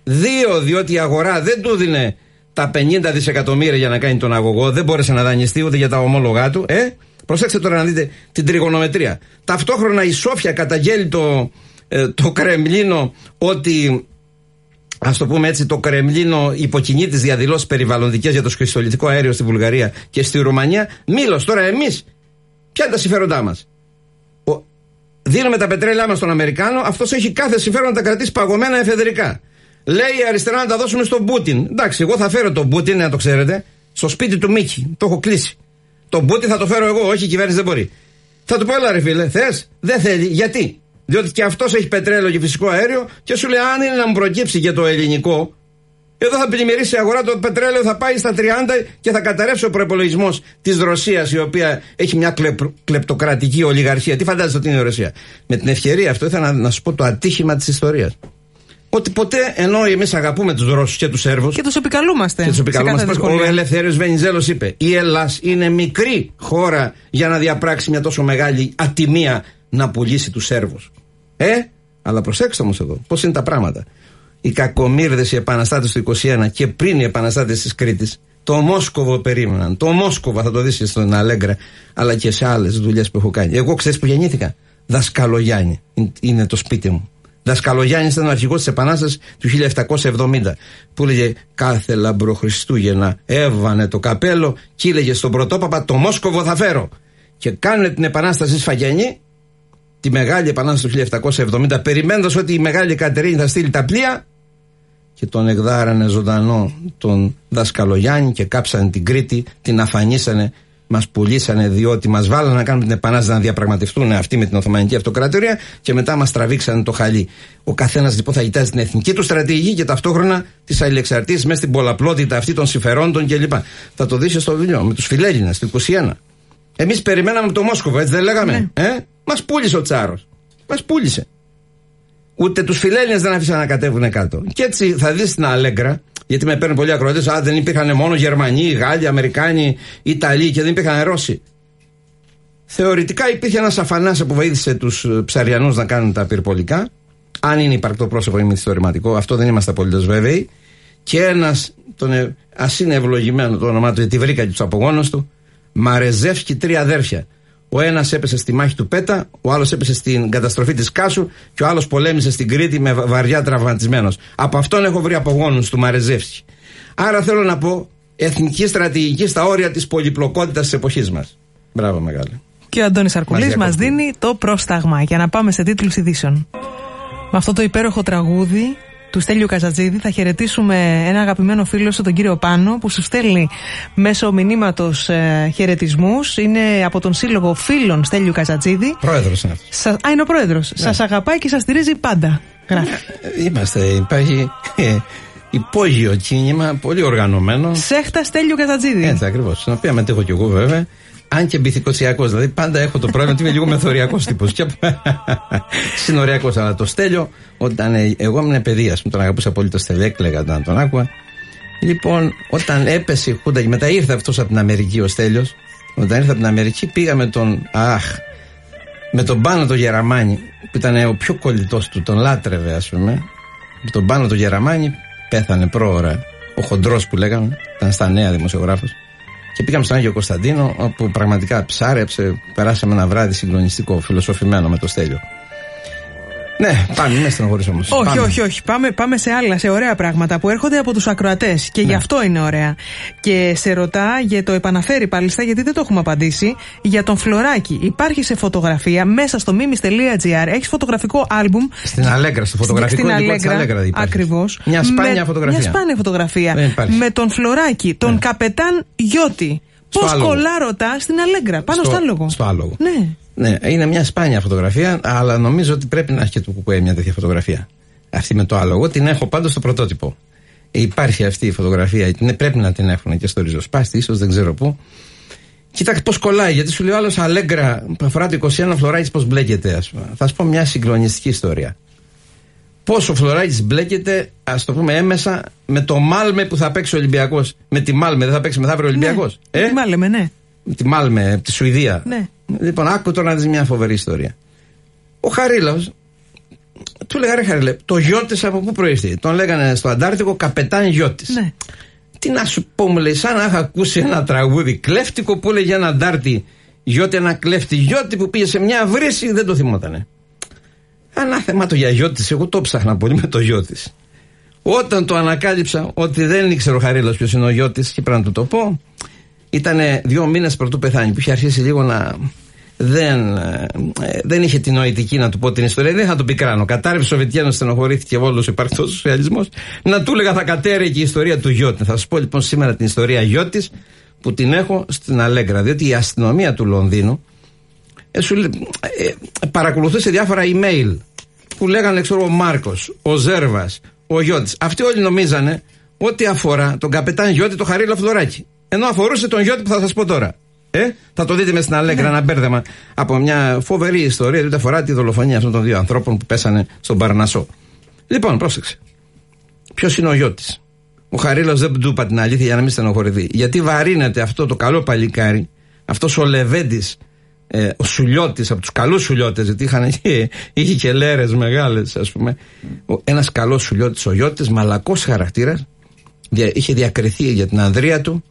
Δύο, διότι η αγορά δεν του δίνε τα 50 δισεκατομμύρια για να κάνει τον αγωγό. Δεν μπόρεσε να δανειστεί ούτε για τα ομόλογά του. Ε, προσέξτε τώρα να δείτε την τριγωνομετρία. Ταυτόχρονα η Σόφια καταγγέλει το, ε, το Κρεμλίνο ότι ας το πούμε έτσι, το Κρεμλίνο υποκινεί τι διαδηλώσει περιβαλλοντικές για το σχιστολιτικό αέριο στη Βουλγαρία και στη Ρουμανία. Μήλος, τώρα εμείς, ποια είναι τα συμφέροντά μας; Δίνουμε τα πετρέλαιά μας στον Αμερικάνο, αυτός έχει κάθε συμφέρον να τα κρατήσει παγωμένα εφεδρικά. Λέει η αριστερά να τα δώσουμε στον Πούτιν. Εντάξει, εγώ θα φέρω τον Πούτιν, να το ξέρετε, στο σπίτι του Μίκη. Το έχω κλείσει. Τον Πούτιν θα το φέρω εγώ, όχι η κυβέρνηση δεν μπορεί. Θα του πω, έλα ρε φίλε, θες, δεν θέλει. Γιατί; Διότι και αυτός έχει πετρέλαιο και φυσικό αέριο και σου λέει, αν είναι να μου προκύψει και το ελληνικό, εδώ θα πλημμυρίσει η αγορά, το πετρέλαιο θα πάει στα 30 και θα καταρρεύσει ο προπολογισμός της Ρωσίας, η οποία έχει μια κλεπ, κλεπτοκρατική ολιγαρχία. Τι φαντάζεστε ότι είναι η Ρωσία; Με την ευκαιρία αυτό ήθελα να, να σου πω το ατύχημα της ιστορίας. Ότι ποτέ ενώ εμείς αγαπούμε τους Ρώσους και τους Σέρβους. Και τους επικαλούμαστε. Και τους επικαλούμαστε. Ο Ελευθέριος Βενιζέλος είπε: Η Ελλάδα είναι μικρή χώρα για να διαπράξει μια τόσο μεγάλη ατιμία να πουλήσει τους Σέρβους. Ε, αλλά προσέξτε όμως εδώ, πώς είναι τα πράγματα. Οι κακομίρδε, οι επαναστάτες του 21 και πριν οι επαναστάτες της Κρήτης, το Μόσκοβο περίμεναν. Το Μόσκοβο θα το δεις στον Αλέγκρα, αλλά και σε άλλες δουλειές που έχω κάνει. Εγώ ξέρεις που γεννήθηκα; Δασκαλογιάννη είναι το σπίτι μου. Δασκαλογιάννη ήταν ο αρχηγός της Επανάστασης του 1770, που έλεγε κάθε λαμπροχριστούγεννα έβανε το καπέλο και έλεγε στον πρωτόπαπα: Το Μόσκοβο θα φέρω. Και κάνουν την Επανάσταση Σφαγιανή, τη μεγάλη Επανάσταση του 1770, περιμένοντας ότι η μεγάλη Κατερίνη θα στείλει τα πλοία, και τον εκδάρανε ζωντανό τον Δασκαλογιάννη και κάψανε την Κρήτη, την αφανίσανε μας πουλήσανε διότι μας βάλανε να κάνουμε την επανάσταση να διαπραγματευτούν αυτοί με την Οθωμανική Αυτοκρατορία και μετά μας τραβήξανε το χαλί. Ο καθένας λοιπόν θα κοιτάζει την εθνική του στρατηγική και ταυτόχρονα τις αλληλεξαρτήσεις μέσα στην πολλαπλότητα αυτή των συμφερόντων κλπ. Θα το δεις στο βιβλίο με τους φιλέλληνες του 21. Εμείς περιμέναμε το Μόσκοβο, έτσι δεν λέγαμε. Ναι. Ε; Μας πούλησε ο Τσάρος. Μας πούλησε. Ούτε τους φιλέλληνες δεν αφήσαν να κατέβουν κάτω. Και έτσι θα δεις την Αλέγκρα γιατί με παίρνουν πολλοί ακροατές. Α, δεν υπήρχαν μόνο Γερμανοί, Γάλλοι, Αμερικάνοι, Ιταλοί και δεν υπήρχαν Ρώσοι. Θεωρητικά υπήρχε ένας αφανάς που βοήθησε τους ε, ψαριανούς να κάνουν τα πυρπολικά. Αν είναι υπαρκτό πρόσωπο ή μυθιστορηματικό, αυτό δεν είμαστε απολύτως βέβαιοι. Και ένας, ας είναι ευλογημένο το όνομά του, γιατί βρήκα και τους απογόνους του, Μαρεζεύσκη τρία αδέρφια. Ο ένας έπεσε στη μάχη του Πέτα, ο άλλος έπεσε στην καταστροφή της Κάσου και ο άλλος πολέμησε στην Κρήτη με βαριά τραυματισμένος. Από αυτόν έχω βρει απογόνους του Μαρεζεύσκη. Άρα θέλω να πω εθνική στρατηγική στα όρια της πολυπλοκότητας της εποχής μας. Μπράβο, μεγάλη. Και ο Αντώνης Αρκουλής μας δίνει το πρόσταγμα για να πάμε σε τίτλους ειδήσεων. Με αυτό το υπέροχο τραγούδι του Στέλιου Καζατζίδη θα χαιρετήσουμε ένα αγαπημένο φίλο σου, τον κύριο Πάνο, που σου στέλνει μέσω μηνύματος ε, χαιρετισμούς. Είναι από τον Σύλλογο Φίλων Στέλιου Καζατζίδη. Πρόεδρος είναι αυτός. Α, είναι ο πρόεδρος. Ναι. Σας αγαπάει και σας στηρίζει πάντα. Γράφει. Ε, είμαστε, υπάρχει ε, υπόγειο κίνημα, πολύ οργανωμένο. Σέχτα Στέλιου Καζατζίδη. Έτσι ακριβώς. Στην οποία μετέχω κι εγώ βέβαια αν και μπιθικοσιακό. Δηλαδή πάντα έχω το πρόβλημα ότι είμαι λίγο μεθοριακός τύπος. [LAUGHS] Συνοριακός. Αλλά το στέλιο, όταν ε, εγώ ήμουν παιδί, ας πούμε, τον αγαπούσα πολύ το στέλιο, έκλαιγα όταν τον άκουγα. Λοιπόν, όταν έπεσε η Χούντα και μετά ήρθε αυτός από την Αμερική ο Στέλιος, όταν ήρθε από την Αμερική πήγα με τον. Αχ, με τον Πάνο το Γεραμάνι, που ήταν ο πιο κολλητός του, τον λάτρευε, ας πούμε. Με τον Πάνο το Γεραμάνι πέθανε πρόωρα. Ο χοντρός που λέγαμε, ήταν στα νέα δημοσιογράφος. Και πήγαμε στον Άγιο Κωνσταντίνο, όπου πραγματικά ψάρεψε. Περάσαμε ένα βράδυ συγκλονιστικό, φιλοσοφημένο με το στέλιο. Ναι, πάμε, μην στενοχωρήσω όμω. Όχι, πάμε. όχι, όχι. Πάμε, πάμε σε άλλα, σε ωραία πράγματα που έρχονται από τους ακροατές. Και ναι. γι' αυτό είναι ωραία. Και σε ρωτά για το επαναφέρει πάλιστα, γιατί δεν το έχουμε απαντήσει, για τον Φλωράκι. Υπάρχει σε φωτογραφία μέσα στο mimis.gr. Έχεις φωτογραφικό άλμπουμ; Στην Αλέγκρα, στο φωτογραφικό στην Αλέγκρα. Ακριβώς. Μια σπάνια με, φωτογραφία. Μια σπάνια φωτογραφία. Με τον Φλωράκι, τον ναι. καπετάν Γιώτη. Πώς κολλά ρωτά στην Αλέγκρα, πάνω στο, στο άλογο. Στο άλογο. Ναι. Ναι, είναι μια σπάνια φωτογραφία, αλλά νομίζω ότι πρέπει να έχει και το κουκουέ μια τέτοια φωτογραφία. Αυτή με το άλογο την έχω πάντως στο πρωτότυπο. Υπάρχει αυτή η φωτογραφία, πρέπει να την έχουν και στο ριζοσπάστη, ίσως δεν ξέρω πού. Κοίταξε πώς κολλάει, γιατί σου λέει ο άλλος Αλέγκρα που αφορά το 21 Φλωράκη πώς μπλέκεται, ας πούμε. Θα σου πω μια συγκλονιστική ιστορία. Πόσο ο Φλωράκη μπλέκεται, ας το πούμε έμεσα, με το Μάλμε που θα παίξει ο Ολυμπιακός. Με τη Μάλμε δεν θα παίξει μεθαύριο Ολυμπιακό. Ναι, ε; Τη Μάλμε, ναι. Τη Μάλμε, από τη Σουηδία. Ναι. Λοιπόν, άκου τώρα να δεις μια φοβερή ιστορία. Ο Χαρίλαος του λέγανε Χαριλέ, το γιο τη από πού προήρθε; Τον λέγανε στο Αντάρτικο καπετάν γιο τη. Ναι. Τι να σου πω, μου λέει, σαν να είχα ακούσει ένα τραγούδι κλέφτικο που έλεγε ένα Αντάρτη γιώτη, ένα κλέφτη γιώτη που πήγε σε μια βρύση, δεν το θυμότανε. Ανάθεμα το για γιο τη, εγώ το ψάχνα πολύ με το γιο τη. Όταν το ανακάλυψα ότι δεν ήξερε ο Χαρίλο ποιος είναι ο γιο τη, και πρέπει να του το πω, ήταν δύο μήνες πρωτού πεθάνει, που είχε αρχίσει λίγο να. Δεν, ε, δεν είχε την νοητική να του πω την ιστορία, δεν θα το πικράνω. Κατάρρευσε ο Σοβιετιάνο, στενοχωρήθηκε όλος υπάρχει ο σοσιαλισμός. Να του έλεγα θα κατέρεε και η ιστορία του γιο Θα σα πω λοιπόν σήμερα την ιστορία γιο που την έχω στην Αλέγκρα. Διότι η αστυνομία του Λονδίνου ε, σου, ε, παρακολουθούσε διάφορα email που λέγανε ξέρω ο Μάρκος, ο Ζέρβας, ο Γιώτης. Αυτοί όλοι νομίζανε ότι αφορά τον καπετάν Γιώτη το Χαρίλα Φλωράκη. Ενώ αφορούσε τον Γιώτη που θα σας πω τώρα. Ε, θα το δείτε με στην Αλέγκρα ναι. ένα μπέρδεμα από μια φοβερή ιστορία διότι αφορά τη δολοφονία αυτών των δύο ανθρώπων που πέσανε στον Παρνασό. Λοιπόν, πρόσεξε. Ποιος είναι ο Γιώτη. Ο Χαρίλος δεν του είπα την αλήθεια για να μην στενοχωρηθεί. Γιατί βαρύνεται αυτό το καλό παλικάρι, αυτός ο Λεβέντης, ε, ο Σουλιώτης, από τους καλούς Σουλιώτες, γιατί είχαν, [LAUGHS] είχε και λέρες μεγάλες, ας πούμε. Ένας καλός Σουλιώτης, ο Γιώτη, μαλακός χαρακτήρας, είχε διακριθεί για την ανδρεία του.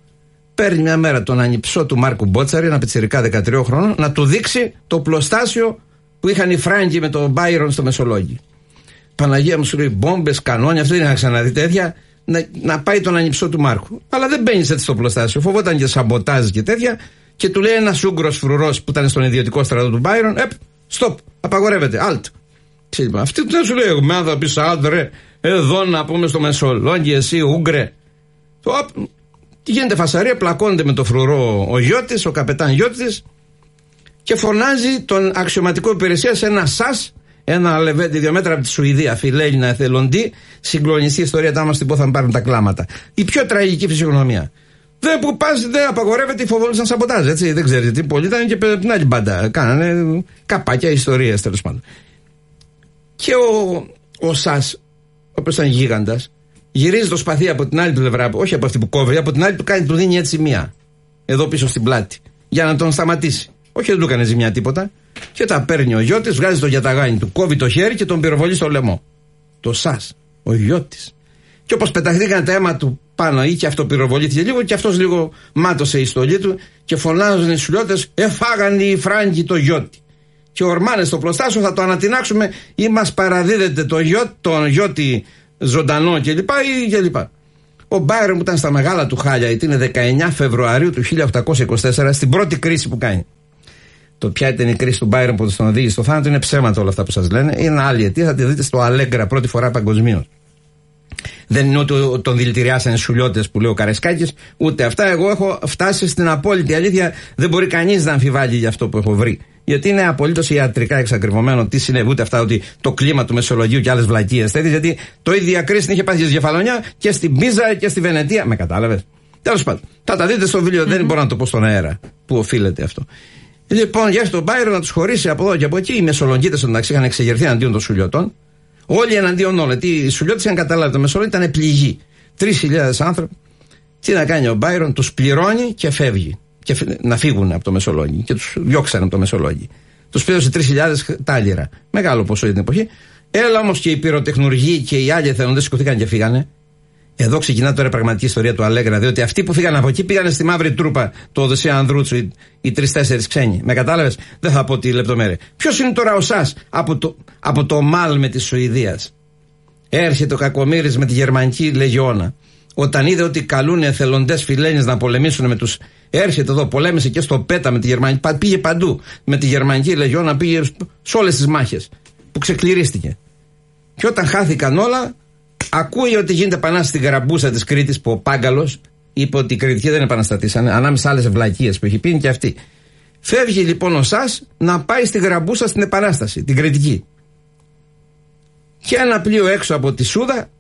Παίρνει μια μέρα τον ανυψό του Μάρκου Μπότσαρη, ένα πιτσυρικά 13 χρόνων, να του δείξει το πλωστάσιο που είχαν οι Φράγκοι με τον Μπάιρον στο Μεσολόγγι. Παναγία μου σου λέει μπόμπες, κανόνια, αυτό δεν είχα ξαναδεί τέτοια να, να πάει τον ανυψό του Μάρκου. Αλλά δεν μπαίνεις έτσι στο πλωστάσιο. Φοβόταν και σαμποτάζ και τέτοια. Και του λέει ένας ούγκρος φρουρός που ήταν στον ιδιωτικό στρατό του Μπάιρον, Επ, stop, απαγορεύεται, alt. Αυτή δεν σου λέει, εγώ με θα πεις άντρε, εδώ να πούμε στο Μεσολόγγι, εσύ ούγκρε. Τι γίνεται φασαρία, πλακώνεται με το φρουρό ο Γιώτη, ο καπετάν Γιώτη και φωνάζει τον αξιωματικό υπηρεσία σε ένα σας ένα λεβέντι δύο μέτρα από τη Σουηδία, φιλέλληνα εθελοντή, συγκλονιστή ιστορία τα μα την θα πάρουν τα κλάματα. Η πιο τραγική φυσιογνωμία. Δεν που πας, δεν απαγορεύεται η σαν σαμποτάζ, έτσι. Δεν ξέρετε τι. Πολλοί ήταν και την άλλη μπάντα. Κάνανε καπάκια ιστορίες τέλος πάντων. Και ο, ο Σας, ο οποίος ήταν γίγαντας, γυρίζει το σπαθί από την άλλη πλευρά, όχι από αυτή που κόβει, από την άλλη του κάνει, του δίνει έτσι μία. Εδώ πίσω στην πλάτη. Για να τον σταματήσει. Όχι, δεν του έκανε ζημιά τίποτα. Και τα παίρνει ο γιο τη, βγάζει το γιαταγάνι του, κόβει το χέρι και τον πυροβολεί στο λαιμό. Το σας, ο γιο τη. Και όπως πεταχτήκαν τα αίμα του πάνω ή και αυτό πυροβολήθηκε λίγο και αυτός λίγο μάτωσε η στολή του και φωνάζουν οι σουλιώτες, εφάγαν οι Φράγκοι το γιώτη. Και ορμάνε στο πλωστάσιο θα το ανατινάξουμε ή μας παραδίδεται το γιο, τον γιώτη ζωντανό κλπ. ή κλπ. Ο Μπάιρον που ήταν στα μεγάλα του χάλια, είναι 19 Φεβρουαρίου του 1824, στην πρώτη κρίση που κάνει το ποια ήταν η κρίση του Μπάιρον που τον οδήγησε στο θάνατο είναι ψέματα όλα αυτά που σας λένε. Είναι άλλη αιτία, θα τη δείτε στο Αλέγκρα πρώτη φορά παγκοσμίω. Δεν είναι ότι τον δηλητηριάσανε σουλιώτες που λέει ο Καρεσκάκης, ούτε αυτά. Εγώ έχω φτάσει στην απόλυτη αλήθεια. Δεν μπορεί κανείς να αμφιβάλλει για αυτό που έχω βρει. Γιατί είναι απολύτως ιατρικά εξακριβωμένο τι συνέβη, ούτε αυτά ότι το κλίμα του Μεσολογίου και άλλες βλακίες τέτοιες. Γιατί το ίδιο διακρίση είχε πάθει στη και στην Πίζα και στη Βενετία. Με κατάλαβες. Τέλος πάντων, θα τα δείτε στο βιβλίο, δεν μπορώ να το πω στον αέρα που οφείλεται αυτό. Λοιπόν, για τον Πάιρο να τους χωρίσει από εδώ και από εκεί. Οι Μεσολογγίτε εντάξει είχαν εξεγερθεί εναντίον των Σουλιωτών. Όλοι εναντίον όλων. Τι οι Σουλιώτες είχαν καταλάβει. Το Μεσολόγγι ήταν πληγή. Τρεις χιλιάδες άνθρωποι. Τι να κάνει ο Μπάιρον, τους πληρώνει και φεύγει. Και να φύγουν από το Μεσολόγγι. Και τους διώξαν από το Μεσολόγγι. Τους πήρε 3.000 τάλιρα. Μεγάλο ποσό για την εποχή. Έλα όμως και οι πυροτεχνουργοί και οι άλλοι εθελοντές σηκωθήκαν και φύγανε. Εδώ ξεκινά τώρα η πραγματική ιστορία του Αλέγκρα, διότι αυτοί που φύγαν από εκεί πήγαν στη μαύρη τρούπα του Οδυσσέα Ανδρούτσου, οι, οι τρει-τέσσερι ξένοι. Με κατάλαβες, δεν θα πω τη λεπτομέρεια. Ποιος είναι τώρα ο Σα από το, από το Μάλμε της Σουηδίας; Έρχεται ο Κακομήρη με τη γερμανική λεγιώνα. Όταν είδε ότι καλούν εθελοντές φιλένε να πολεμήσουν με τους. Έρχεται εδώ, πολέμησε και στο Πέτα με τη γερμανική. Πήγε παντού με τη γερμανική λεγιώνα, πήγε σε όλες τις μάχες που ξεκληρίστηκε. Και όταν χάθηκαν όλα, ακούει ότι γίνεται επανάσταση στην καραμπούσα της Κρήτης που ο Πάγκαλος είπε ότι οι Κρητικοί δεν επαναστατήσανε, ανάμεσα άλλες βλακίε που έχει πει και αυτή. Φεύγει λοιπόν ο Σας να πάει στη γραμπούσα στην επανάσταση, την Κρητική. Και ένα πλοίο έξω από τη Σούδα,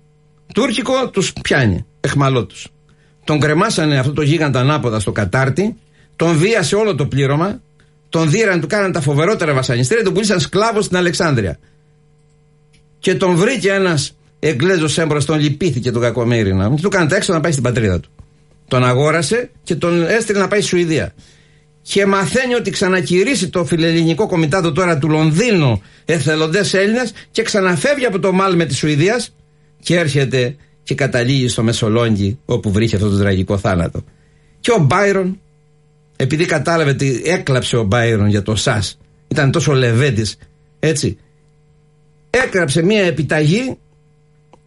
τουρκικό, τους πιάνει, εχμαλώτους. Τον κρεμάσανε αυτό το γίγαντα ανάποδα στο κατάρτι, τον βίασε όλο το πλήρωμα, τον δίραν, του κάνανε τα φοβερότερα βασανιστήρια, τον πουλήσαν σκλάβο στην Αλεξάνδρεια. Και τον βρήκε ένας Εγγλέζος έμπορο τον λυπήθηκε τον κακομέρινα. Του έκανε τα έξω να πάει στην πατρίδα του. Τον αγόρασε και τον έστειλε να πάει στη Σουηδία. και μαθαίνει ότι ξανακυρίσει το φιλελληνικό κομιτάτο τώρα του Λονδίνου εθελοντές Έλληνες και ξαναφεύγει από το Μάλμε της Σουηδίας και έρχεται και καταλήγει στο Μεσολόγγι όπου βρήκε αυτό το τραγικό θάνατο. Και ο Μπάιρον, επειδή κατάλαβε ότι έκλαψε ο Μπάιρον για το ΣΑΣ, ήταν τόσο λεβέντης, έτσι, έγραψε μια επιταγή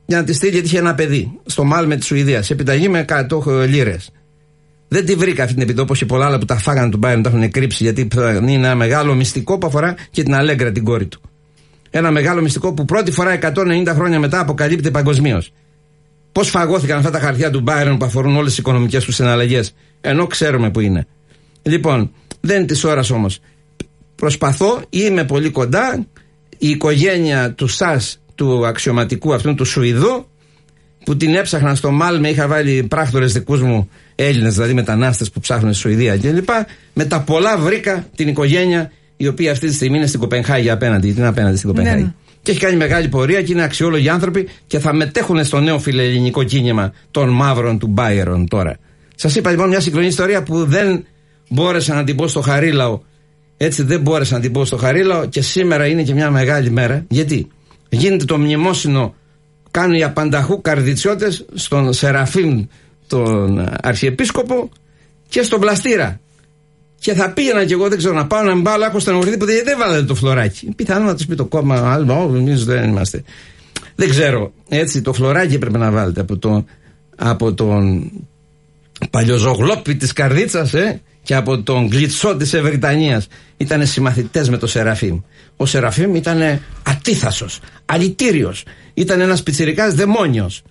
για να τη στείλει γιατί είχε ένα παιδί στο Μάλμε της Σουηδίας. Επιταγή με 100 λίρες. Δεν τη βρήκα αυτή την επιταγή όπως και πολλά άλλα που τα φάγανε του Μπάιρον, τα έχουν κρύψει γιατί είναι ένα μεγάλο μυστικό που αφορά και την Αλέγκρα την κόρη του. Ένα μεγάλο μυστικό που πρώτη φορά 190 χρόνια μετά αποκαλύπτεται παγκοσμίως. Πώς φαγώθηκαν αυτά τα χαρτιά του Μπάιρον που αφορούν όλες τις οικονομικές τους συναλλαγές, ενώ ξέρουμε που είναι. Λοιπόν, δεν είναι της ώρας όμως. Προσπαθώ, είμαι πολύ κοντά. Η οικογένεια του ΣΑΣ, του αξιωματικού αυτού του Σουηδού, που την έψαχνα στο Μάλμε, είχα βάλει πράκτορες δικούς μου Έλληνες, δηλαδή μετανάστες που ψάχνουν στη Σουηδία κλπ. Με τα πολλά βρήκα την οικογένεια η οποία αυτή τη στιγμή είναι στην Κοπενχάγη απέναντι. Είναι απέναντι στην Κοπενχάγη. Ναι. Και έχει κάνει μεγάλη πορεία και είναι αξιόλογοι άνθρωποι και θα μετέχουν στο νέο φιλελληνικό κίνημα των μαύρων του Μπάιερον τώρα. Σας είπα λοιπόν μια συγκλονή ιστορία που δεν μπόρεσα να την πω στο Χαρίλαο. Έτσι δεν μπόρεσα να την πω στο Χαρίλαο και σήμερα είναι και μια μεγάλη μέρα. Γιατί; Γίνεται το μνημόσυνο, κάνουν οι απανταχού καρδιτσιώτες στον Σεραφείμ τον Αρχιεπίσκοπο και στον Πλαστήρα. Και θα πήγαινα κι εγώ, δεν ξέρω, να πάω να μην πάω, αλλά έχω στενοχωρηθεί που δεν βάλετε το φλωράκι. Πιθανό να τους πει το κόμμα, άλλο, εμείς δεν είμαστε. Δεν ξέρω. Έτσι, το φλωράκι πρέπει να βάλετε από, το, από τον παλιοζογλόπι της καρδίτσας ε, και από τον γλιτσό της Ευρυτανίας. Ήταν συμμαθητές με το Σεραφείμ. Ο Σεραφείμ ήταν ατίθασος, αλητήριο. Ήταν ένας πιτσυρικά δαιμόνιος.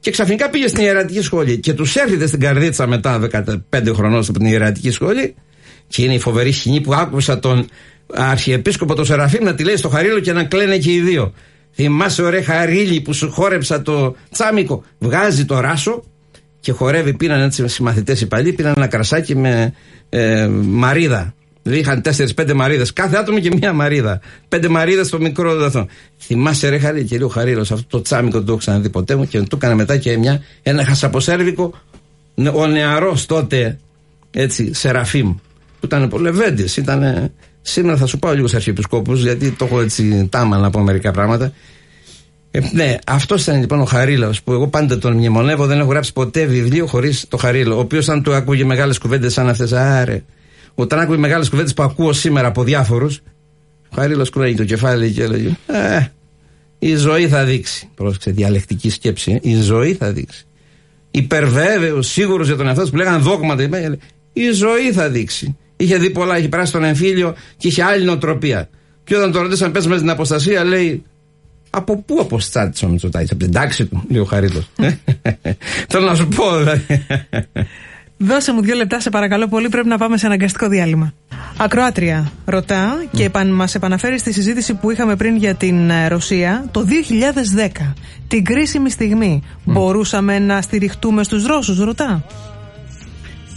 Και ξαφνικά πήγε στην ιερατική σχολή. Και τους έρχεται στην καρδίτσα μετά 15 χρονών από την ιερατική σχολή και είναι η φοβερή σκηνή που άκουσα τον Αρχιεπίσκοπο τον Σεραφείμ να τη λέει στο Χαρίλο και να κλαίνε και οι δύο. Θυμάσαι ωραία Χαρίλη που σου χόρεψα το τσάμικο. Βγάζει το ράσο και χορεύει. Πήραν έτσι συμμαθητές οι παλιοί, πήραν ένα κρασάκι με ε, μαρίδα. Δηλαδή είχαν 4-5 μαρίδες. Κάθε άτομο και μία μαρίδα. Πέντε μαρίδες στο μικρό δεδοθόν. Θυμάσαι ρε Χαρίλη και λέει ο Χαρίλος αυτό το τσάμικο δεν το έχω ξαναδεί ποτέ μου και του έκανε μετά και μια, ένα χασαποσέρβικο. Ο νεαρός τότε έτσι Σεραφείμ που ήταν πολεβέντε. Ήταν... Σήμερα θα σου πάω λίγο στου αρχιεπισκόπους, γιατί το έχω έτσι τάμα να πω μερικά πράγματα. Ε, ναι, αυτός ήταν λοιπόν ο Χαρίλαος που εγώ πάντα τον μνημονεύω. Δεν έχω γράψει ποτέ βιβλίο χωρίς το Χαρίλαο. Ο οποίος, αν του άκουγε μεγάλες κουβέντες σαν αυτές, άρε. Όταν άκουγε μεγάλες κουβέντες που ακούω σήμερα από διάφορους, ο Χαρίλαος κουράγει το κεφάλι και έλεγε Ε, η ζωή θα δείξει. Πρόσεξε, διαλεκτική σκέψη. Ε. Η ζωή θα δείξει. Υπερβέβαιος, σίγουρος για τον εαυτό που λέγανε δόγματα. Η ζωή θα δείξει. Είχε δει πολλά, είχε περάσει τον εμφύλιο και είχε άλλη νοοτροπία. Και όταν το ρωτήσαν, πες με στην αποστασία, λέει, από πού αποστάτησε ο Μητσοτάκης, από την τάξη του, λέει ο Χαρίτο. [LAUGHS] Θέλω να σου πω, δηλαδή. Δώσε μου δύο λεπτά, σε παρακαλώ πολύ. Πρέπει να πάμε σε αναγκαστικό διάλειμμα. Ακροάτρια ρωτά και επαν, μας επαναφέρει στη συζήτηση που είχαμε πριν για την ε, Ρωσία το 2010. Την κρίσιμη στιγμή. Μπορούσαμε να στηριχτούμε στους Ρώσους, ρωτά.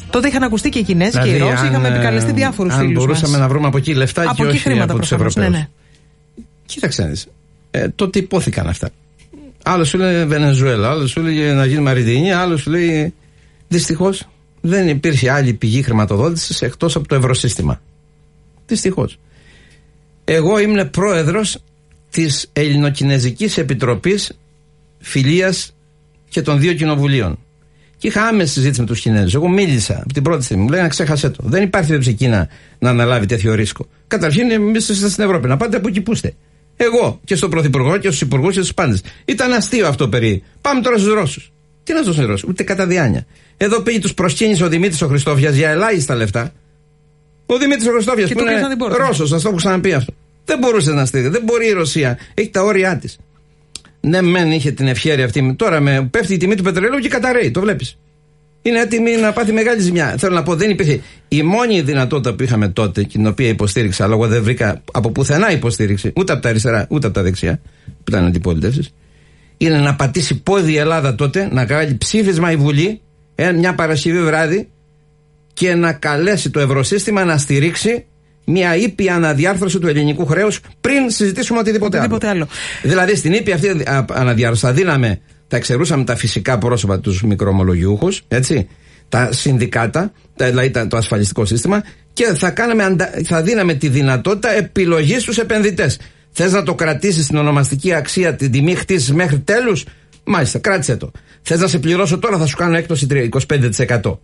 Τότε είχαν ακουστεί και οι Κινέζοι δηλαδή, και οι Ρώσοι. Είχαμε επικαλεστεί διάφορους φίλους. Αν μπορούσαμε μας. να βρούμε από εκεί λεφτά από και όχι από τους Ευρωπαίους. Ναι, ναι. Κοίταξε, ε, τότε υπόθηκαν αυτά. Άλλος σου λέει Βενεζουέλα, άλλος σου λέει να γίνει Μαριτινή, άλλος σου λέει. Δυστυχώς δεν υπήρχε άλλη πηγή χρηματοδότησης εκτός από το ευρωσύστημα. Δυστυχώς. Εγώ ήμουν πρόεδρος της Ελληνοκινέζικης Επιτροπής Φιλίας και των δύο κοινοβουλίων. Και είχα άμεση συζήτηση με τους Κινέζους. Εγώ μίλησα από την πρώτη στιγμή. Μου λέγανε ξέχασέ το. Δεν υπάρχει περίπτωση εκεί να, να αναλάβει τέτοιο ρίσκο. Καταρχήν, εμείς είστε στην Ευρώπη. Να πάτε από εκεί που είστε. Εγώ και στον Πρωθυπουργό και στους Υπουργούς και στους πάντες. Ήταν αστείο αυτό περί. Πάμε τώρα στους Ρώσους. Τι να στου Ρώσου, ούτε κατά διάνοια. Εδώ πήγε τους προσκύνησε ο Δημήτρης ο Χριστόφιας για ελάχιστα λεφτά. Ο Δημήτρης ο Χριστόφιας που είναι Ρώσος, σας το έχω ξαναπεί αυτό. Δεν μπορούσε να στείλει. Δεν μπορεί η Ρωσία. Έχει τα όρια της. Ναι, μεν είχε την ευχαίρεια αυτή. Τώρα με πέφτει η τιμή του πετρελαίου και καταραίει. Το βλέπεις. Είναι έτοιμη να πάθει μεγάλη ζημιά. Θέλω να πω, δεν υπήρχε. Η μόνη δυνατότητα που είχαμε τότε και την οποία υποστήριξα, λόγω δεν βρήκα από πουθενά υποστήριξη, ούτε από τα αριστερά, ούτε από τα δεξιά, που ήταν αντιπολιτεύσει, είναι να πατήσει πόδι η Ελλάδα τότε, να κάνει ψήφισμα η Βουλή, ε, μια Παρασκευή βράδυ, και να καλέσει το ευρωσύστημα να στηρίξει μια ήπια αναδιάρθρωση του ελληνικού χρέους πριν συζητήσουμε οτιδήποτε, οτιδήποτε άλλο. Δηλαδή στην ήπια αυτή αναδιάρθρωση θα δίναμε, θα εξαιρούσαμε τα φυσικά πρόσωπα τους μικρομολογιούχους, έτσι. τα συνδικάτα, δηλαδή το ασφαλιστικό σύστημα και θα, κάναμε, θα δίναμε τη δυνατότητα επιλογής στους επενδυτές. Θες να το κρατήσεις στην ονομαστική αξία, την τιμή χτίσει μέχρι τέλους, μάλιστα, κράτησε το. Θες να σε πληρώσω τώρα, θα σου κάνω έκπτωση 25%.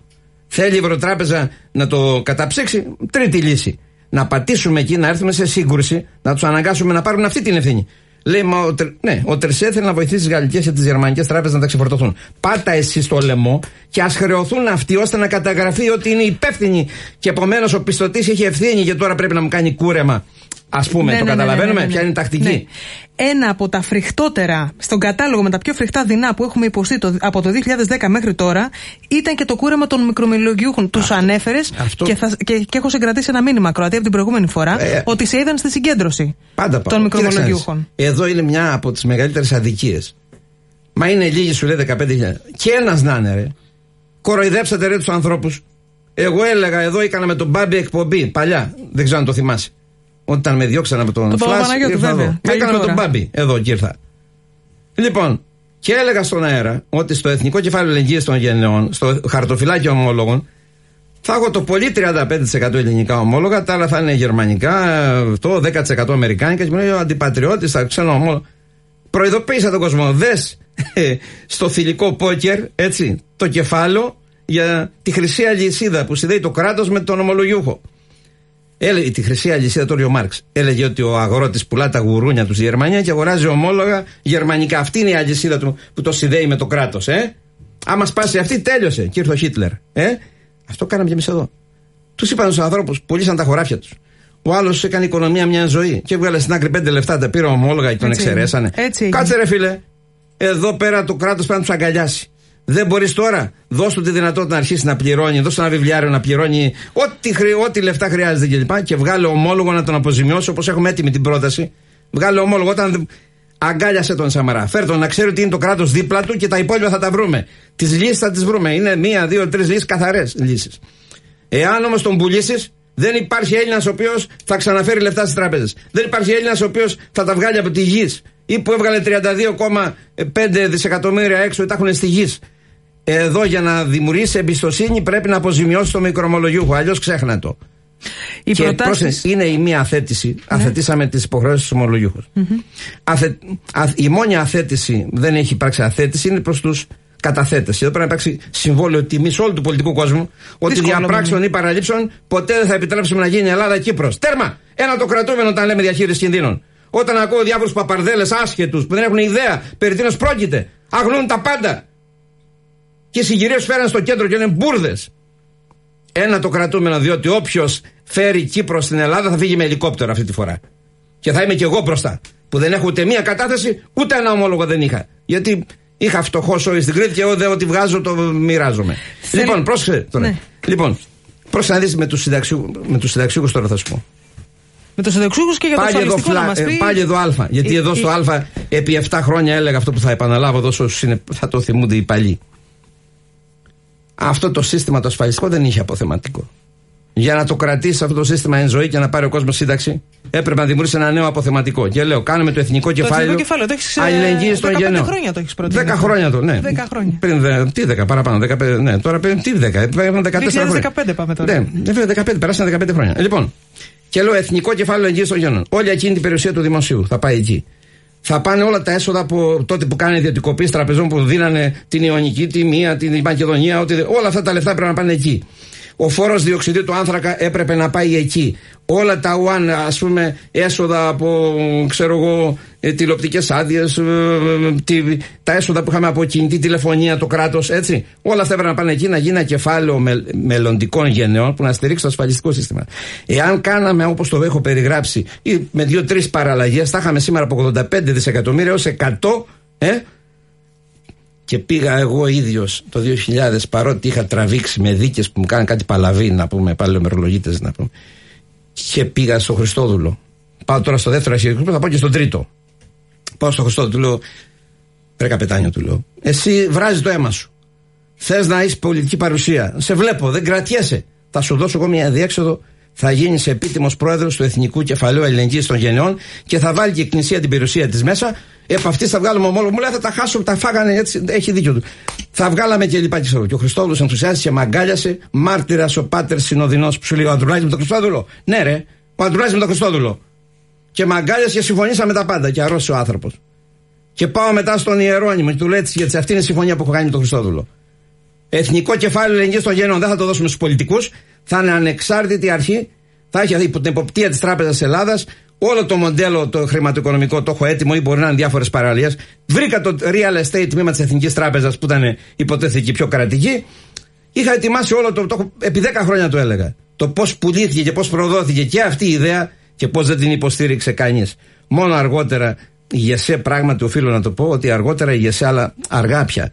Θέλει η Ευρωτράπεζα να το καταψύξει, τρίτη λύση. Να πατήσουμε εκεί, να έρθουμε σε σύγκρουση, να τους αναγκάσουμε να πάρουν αυτή την ευθύνη. Λέει, μα ο, ναι, ο Τερσέ θέλει να βοηθήσει τις γαλλικές και τις γερμανικές τράπεζες να τα ξεφορτωθούν. Πάτα εσύ στο λαιμό και ας χρεωθούν αυτοί ώστε να καταγραφεί ότι είναι υπεύθυνοι και επομένως ο πιστωτής έχει ευθύνη και τώρα πρέπει να μου κάνει κούρεμα Α πούμε, ναι, το ναι, ναι, καταλαβαίνουμε, ναι, ποια είναι η τακτική; Ένα από τα φρικτότερα, στον κατάλογο με τα πιο φρικτά δεινά που έχουμε υποστεί το, από το 2010 μέχρι τώρα, ήταν και το κούρεμα των μικρομιλογιούχων. Τους ανέφερες και, και, και, έχω συγκρατήσει ένα μήνυμα, Κροατία, από την προηγούμενη φορά, ε, ότι σε είδαν στη συγκέντρωση πάντα των μικρομιλογιούχων. Εδώ είναι μια από τις μεγαλύτερες αδικίες. Μα είναι λίγοι, σου λέει 15.000. Και ένας να είναι, ρε. Κοροϊδέψατε ρε τους ανθρώπους. Εγώ έλεγα εδώ έκανα με τον Μπάμπη εκπομπή παλιά. Δεν ξέρω αν το θυμάσαι. Όταν με διώξαν από τον το Φλάς ήρθα εδώ. Έκανα με τον Μπάμπη εδώ και ήρθα. Λοιπόν, και έλεγα στον αέρα ότι στο Εθνικό Κεφάλαιο Ελεγγύης των Γενεών, στο χαρτοφυλάκιο ομόλογων, θα έχω το πολύ 35% ελληνικά ομόλογα, τα άλλα θα είναι γερμανικά, το 10% αμερικάνικα. Και μου λέει ο αντιπατριώτης, θα ξέρω ομόλογα. Προειδοποίησα τον κόσμο. Δες στο θηλυκό πόκερ, έτσι, το κεφάλαιο για τη χρυσή αλυσίδα που συνδέει το κράτος με τον ομολογιούχο. Έλεγε τη χρυσή αλυσίδα του Μάρξ. Έλεγε ότι ο αγρότης πουλά τα γουρούνια τους στη Γερμανία και αγοράζει ομόλογα γερμανικά. Αυτή είναι η αλυσίδα του που το συνδέει με το κράτος, ε. Άμα σπάσει αυτή, τέλειωσε. Και ήρθε ο Χίτλερ. Ε. Αυτό κάναμε κι εμείς εδώ. Τους είπαν στους ανθρώπους, πουλήσαν τα χωράφια τους. Ο άλλος έκανε οικονομία μια ζωή και έβγαλε στην άκρη πέντε λεφτά, τα πήρε ομόλογα και τον εξαιρέσανε. Κάτσε ρε φίλε. Εδώ πέρα το κράτος πρέπει να τους αγκαλιάσει. Δεν μπορείς τώρα. Δώσ' του τη δυνατότητα να αρχίσει να πληρώνει, δώσ' ένα βιβλιάριο να πληρώνει ό,τι, χρει, ό,τι λεφτά χρειάζεται κλπ. Και, και βγάλε ομόλογο να τον αποζημιώσει όπως έχουμε έτοιμη την πρόταση. Βγάλε ομόλογο όταν αγκάλιασε τον Σαμαρά. Φέρ τον να ξέρει ότι είναι το κράτος δίπλα του και τα υπόλοιπα θα τα βρούμε. Τις λύσεις θα τις βρούμε. Είναι μία, δύο, τρεις λύσεις, καθαρές λύσεις. Εάν όμως τον πουλήσεις, δεν υπάρχει Έλληνας ο οποίος θα ξαναφέρει λεφτά στις τράπεζες. Δεν υπάρχει Έλληνας ο οποίος θα τα βγάλει από τη γης ή που έβγαλε 32,5 δισεκατομμύρια έξω ή τα έχουν στη γης. Εδώ για να δημιουργήσει εμπιστοσύνη πρέπει να αποζημιώσει το μικρομολογιούχο. Αλλιώς ξέχνα το. Οι και προτάσεις... είναι η μία αθέτηση. Ναι. Αθετήσαμε τις υποχρεώσεις του ομολογιούχους. Η μόνη αθέτηση, δεν έχει υπάρξει αθέτηση, είναι προς τους καταθέτες. Εδώ πρέπει να υπάρξει συμβόλαιο τιμής όλου του πολιτικού κόσμου ότι διαπράξεων ή παραλήψεων ποτέ δεν θα επιτρέψουμε να γίνει Ελλάδα-Κύπρο. Τέρμα! Ένα το κρατούμενο όταν λέμε διαχείριση κινδύνων. Όταν ακούω διάφορους παπαρδέλες άσχετους που δεν έχουν ιδέα περί τίνος πρόκειται, αγνούν τα πάντα. Και οι συγκυρίες φέραν στο κέντρο και είναι μπουρδες. Ένα το κρατούμενο, διότι όποιος φέρει Κύπρο στην Ελλάδα θα φύγει με ελικόπτερο αυτή τη φορά. Και θα είμαι και εγώ μπροστά. Που δεν έχω ούτε μία κατάθεση, ούτε ένα ομόλογο δεν είχα. Γιατί είχα φτωχό όλη στην Κρήτη και εγώ δεν ό,τι βγάζω το μοιράζομαι. Λοιπόν, πρόσεχε τώρα. Ναι. Λοιπόν, πρόσεχε να δεις με τους συνταξιούχους τώρα θα σου πω. Με τους συνταξιούχους και για το ασφαλιστικό να μας ε, πεις... Πάλι εδώ Α. Γιατί εδώ στο Α επί 7 χρόνια έλεγα αυτό που θα επαναλάβω εδώ όσου θα το θυμούνται οι παλιοί. Αυτό το σύστημα το ασφαλιστικό δεν είχε αποθεματικό. Για να το κρατήσει αυτό το σύστημα εν ζωή και να πάρει ο κόσμος σύνταξη, έπρεπε να δημιουργήσει ένα νέο αποθεματικό. Και λέω, κάνουμε το εθνικό το κεφάλαιο. Εθνικό κεφάλαιο, το έχεις αλληλεγγύης στον γενναίο. χρόνια το έχεις προτείνει. 10 χρόνια το, ναι. 10 χρόνια. Πριν, τι 10, παραπάνω. 15, ναι, τώρα πριν, τι 10, έχουν 14 χρόνια. 2015 πάμε τώρα. Ναι, 15, περάσαν 15 χρόνια. Λοιπόν, και λέω εθνικό κεφάλαιο εγγύηση των γεννών. Όλη εκείνη την περιουσία του δημοσίου θα πάει εκεί. Θα πάνε όλα τα έσοδα από τότε που κάνανε ιδιωτικοποίηση τραπεζών που δίνανε την Ιωνική, τη Μία, την Μακεδονία, ότι, όλα αυτά τα λεφτά πρέπει να πάνε εκεί. Ο φόρος διοξιδίου του άνθρακα έπρεπε να πάει εκεί όλα τα one, ας πούμε, έσοδα από, ξέρω εγώ, ε, τηλεοπτικές άδειες, ε, τα έσοδα που είχαμε από κινητή τηλεφωνία, το κράτος, έτσι. Όλα αυτά έπρεπε να πάνε εκεί να γίνει ένα κεφάλαιο με, μελλοντικών γενεών που να στηρίξει το ασφαλιστικό σύστημα. Εάν κάναμε όπως το έχω περιγράψει ή με δύο-τρεις παραλλαγές, θα είχαμε σήμερα από 85 δισεκατομμύρια έως 100, ε, και πήγα εγώ ίδιος το 2000 παρότι είχα τραβήξει με δίκες που μου κάναν κάτι παλαβή να πούμε πάλι μερολογίτε να πούμε και πήγα στο Χριστόδουλο. Πάω τώρα στο δεύτερο αρχηγικό, θα πάω και στον τρίτο. Πάω στο Χριστόδουλο, του λέω, Ρε καπετάνιο, του λέω, εσύ βράζει το αίμα σου. Θες να έχει πολιτική παρουσία. Σε βλέπω, δεν κρατιέσαι. Θα σου δώσω εγώ μια διέξοδο θα γίνεις επίτιμος πρόεδρος του Εθνικού Κεφαλαίου Ελληνική των Γενεών και θα βάλει και η Εκκλησία την περιουσία της μέσα. Επ' αυτής θα βγάλουμε μόνο. Μου λέει θα τα χάσω, τα φάγανε έτσι. Έχει δίκιο του. Θα βγάλαμε και λοιπά και Και ο Χριστόδουλος ενθουσιάστηκε, μαγκάλιασε. Μάρτυρας ο πάτερ συνοδεινός που σου λέει ο Αντρουλάκης με τον Χριστόδουλο. Ναι, ρε, ο Αντρουλάκης με τον Χριστόδουλο. Και μαγκάλιασε και συμφωνήσαμε τα πάντα. Και αρρώστησε ο άνθρωπος. Και πάω μετά στον Ιερόνιμο και του λέει γιατί αυτή είναι η συμφωνία που έχω κάνει με τον Χριστόδουλο. Εθνικό κεφάλαιο ελληνικής των γέννων δεν θα το δώσουμε στους πολιτικούς. Θα είναι ανεξάρτητη αρχή. Θα έχει υπό την εποπτεία της Τράπεζας Ελλάδας. Όλο το μοντέλο το χρηματοοικονομικό το έχω έτοιμο ή μπορεί να είναι διάφορες παραλίες. Βρήκα το real estate τμήμα της Εθνικής Τράπεζας που ήταν υποτίθεται πιο κρατική. Είχα ετοιμάσει όλο το. το επί 10 χρόνια το έλεγα. Το πώς πουλήθηκε και πώς προδόθηκε και αυτή η ιδέα και πώς δεν την υποστήριξε κανείς. Μόνο αργότερα η ΓΕΣΕ πράγματι οφείλω να το πω ότι αργότερα η ΓΕΣΕ αλλά αργά πια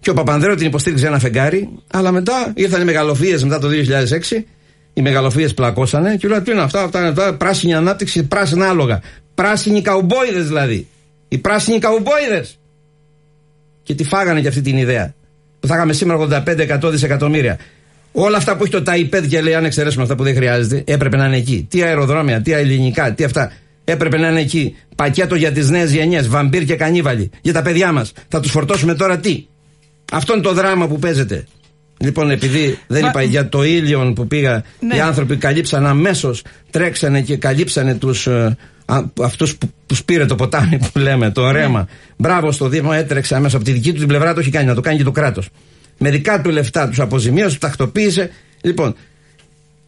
και ο Παπανδρέου την υποστήριξε ένα φεγγάρι, αλλά μετά ήρθαν οι μεγαλοφίες μετά το 2006. Οι μεγαλοφίες πλακώσανε και λέω τι είναι αυτά, αυτά είναι αυτά, πράσινη ανάπτυξη, πράσινα άλογα. Πράσινοι καουμπόιδες δηλαδή. Οι πράσινοι καουμπόιδες. Και τη φάγανε και αυτή την ιδέα. Που θα είχαμε σήμερα 85% δισεκατομμύρια. Όλα αυτά που έχει το ΤΑΙΠΕΔ και λέει, αν εξαιρέσουμε αυτά που δεν χρειάζεται, έπρεπε να είναι εκεί. Τι αεροδρόμια, τι ελληνικά, τι αυτά. Έπρεπε να είναι εκεί. Πακέτο για τις νέες γενιές, βαμπύρ και κανίβαλοι. Για τα παιδιά μας. Θα τους φορτώσουμε τώρα τι; Αυτό είναι το δράμα που παίζεται. Λοιπόν, επειδή δεν είπα για το ήλιον που πήγα, ναι. οι άνθρωποι καλύψαν αμέσως, τρέξανε και καλύψανε τους. Ε, αυτούς που, που σπήρε το ποτάμι που λέμε, το ναι. ρέμα. Μπράβο στο Δήμο, έτρεξε αμέσως από τη δική του την πλευρά, το έχει κάνει, να το κάνει και το κράτος. Με δικά του λεφτά τους αποζημίωσε, τους τακτοποίησε. Λοιπόν,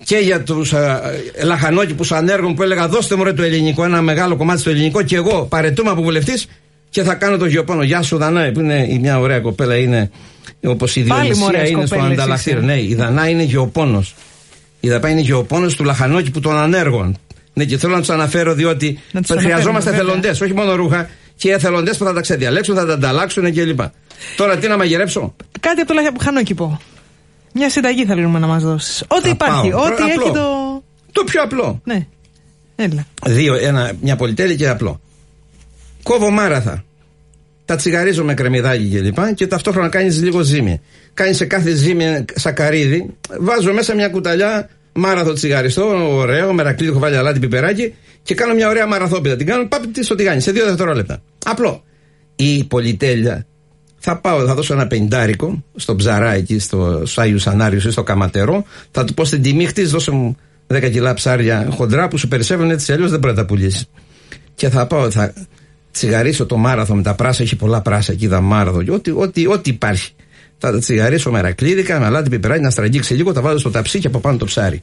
και για τους ε, λαχανόκηπους ανέργων που έλεγα δώστε μου ρε το ελληνικό, ένα μεγάλο κομμάτι στο ελληνικό και εγώ παρετούμε από βουλευτής και θα κάνω το γεωπόνο. Γεια σου, Δανάη, που είναι η μια ωραία κοπέλα, είναι όπως η Διονυσία είναι στο Ανταλαχτήρ. Ναι, η Δανάη είναι γεωπόνος. Η Δαπά είναι γεωπόνος του λαχανόκηπου των ανέργων. Ναι, και θέλω να τους αναφέρω διότι χρειαζόμαστε εθελοντές, όχι μόνο ρούχα, και εθελοντές που θα τα ξεδιαλέξουν, θα τα ανταλλάξουν κλπ. Τώρα τι να μαγειρέψω; Κάτι από το λαχανόκηπο. Μια συνταγή θέλουμε να μας δώσεις. Ό,τι υπάρχει, ό,τι έχει το. Το πιο απλό. Ναι. Έλα. Δύο, ένα, μια πολυτέλεια και απλό. Κόβω μάραθα. Τα τσιγαρίζω με κρεμμυδάκι και λοιπά και ταυτόχρονα κάνεις λίγο ζύμη. Κάνεις σε κάθε ζύμη σακαρίδι. Βάζω μέσα μια κουταλιά μάραθο τσιγαριστό, ωραίο, μερακλείδι, έχω βάλει αλάτι πιπεράκι και κάνω μια ωραία μαραθόπιτα. Την κάνω πάπη στο τηγάνι, σε δύο δευτερόλεπτα. Απλό. Η πολυτέλεια θα πάω, θα δώσω ένα πεντάρικο στο ψαρά εκεί, στο, στο Άγιου Ανάριου ή στο Καματερό. Θα του πω στην τιμή χτή, δώσε μου 10 κιλά ψάρια χοντρά που σου περισσεύουν έτσι αλλιώς δεν πρέπει να τα πουλήσεις. Και θα πάω, θα τσιγαρίσω το μάραθο με τα πράσα, έχει πολλά πράσα εκεί, δαμάρδο, ό,τι, ό,τι, ό,τι υπάρχει. Θα τα τσιγαρίσω με ρακλίδικα, με αλάτι πιπεράκι, να στραγγίξει λίγο, τα βάζω στο ταψί και από πάνω το ψάρι.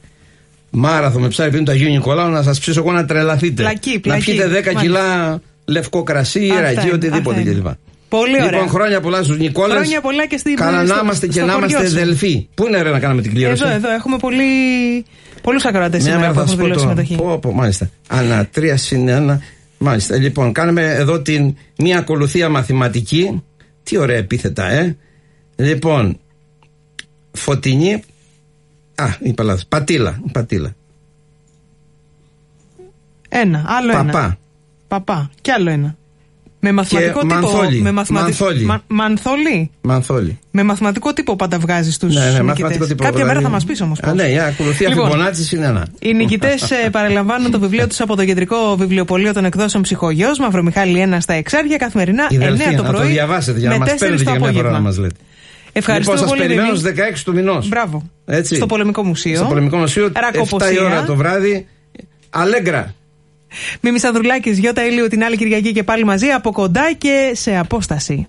Μάραθο με ψάρι πριν το Αγίου Νικολάου να σας ψήσω εγώ να τρελαθείτε. Πλακί, πλακί. Να πιείτε 10 κιλά λευκό κρασί, ραγί, οτιδήποτε κλπ. Πολύ ωραία. Λοιπόν, χρόνια πολλά στους Νικόλες. Χρόνια πολλά και στην Καλά να είμαστε και να είμαστε αδελφοί. Πού είναι ρε να κάνουμε την κλήρωση; Εδώ, εδώ. Έχουμε πολύ... πολλούς ακροατές σήμερα που έχουν δηλώσει συμμετοχή. Πω, πω, μάλιστα. Ανά τρία συν ένα. Μάλιστα. Λοιπόν, κάνουμε εδώ την μία ακολουθία μαθηματική. Τι ωραία επίθετα, ε. Λοιπόν, φωτεινή. Α, είπα λάθος. Πατήλα. Πατήλα. Ένα. Άλλο Παπά. ένα. Παπά. Κι άλλο ένα. Με μαθηματικό τύπο. Μανθόλη. Με μαθηματικό. Μανθόλη. Μα... Μανθόλη; Μανθόλη. Με μαθηματικό τύπο πάντα βγάζεις τους Ναι, ναι, μαθηματικό τύπο. Κάποια δηλαδή. μέρα θα μας πεις όμως. Α, ναι, η ακολουθία Λοιπόν, Φιμπονάτσι είναι ένα. Οι νικητές παραλαμβάνουν το βιβλίο τους από το κεντρικό βιβλιοπωλείο των εκδόσεων Ψυχογειό, Μαυρομιχάλη 1 στα Εξάρια, καθημερινά Η 9 Δελφία, το να το πρωί. διαβάσετε για να με μας 4 παίρνετε το για μια φορά να απόγευμα. μας λέτε. Ευχαριστώ λοιπόν, σας πολύ. περιμένω Δημήτρη. στις 16 του μηνός. Μπράβο. Έτσι. Στο Πολεμικό Μουσείο. Στο Πολεμικό Μουσείο, 7 Ρακοποσία. η ώρα το βράδυ. Αλέγκρα. Μίμη Σανδρουλάκη, Γιώτα Ηλίου την άλλη Κυριακή και πάλι μαζί από κοντά και σε απόσταση.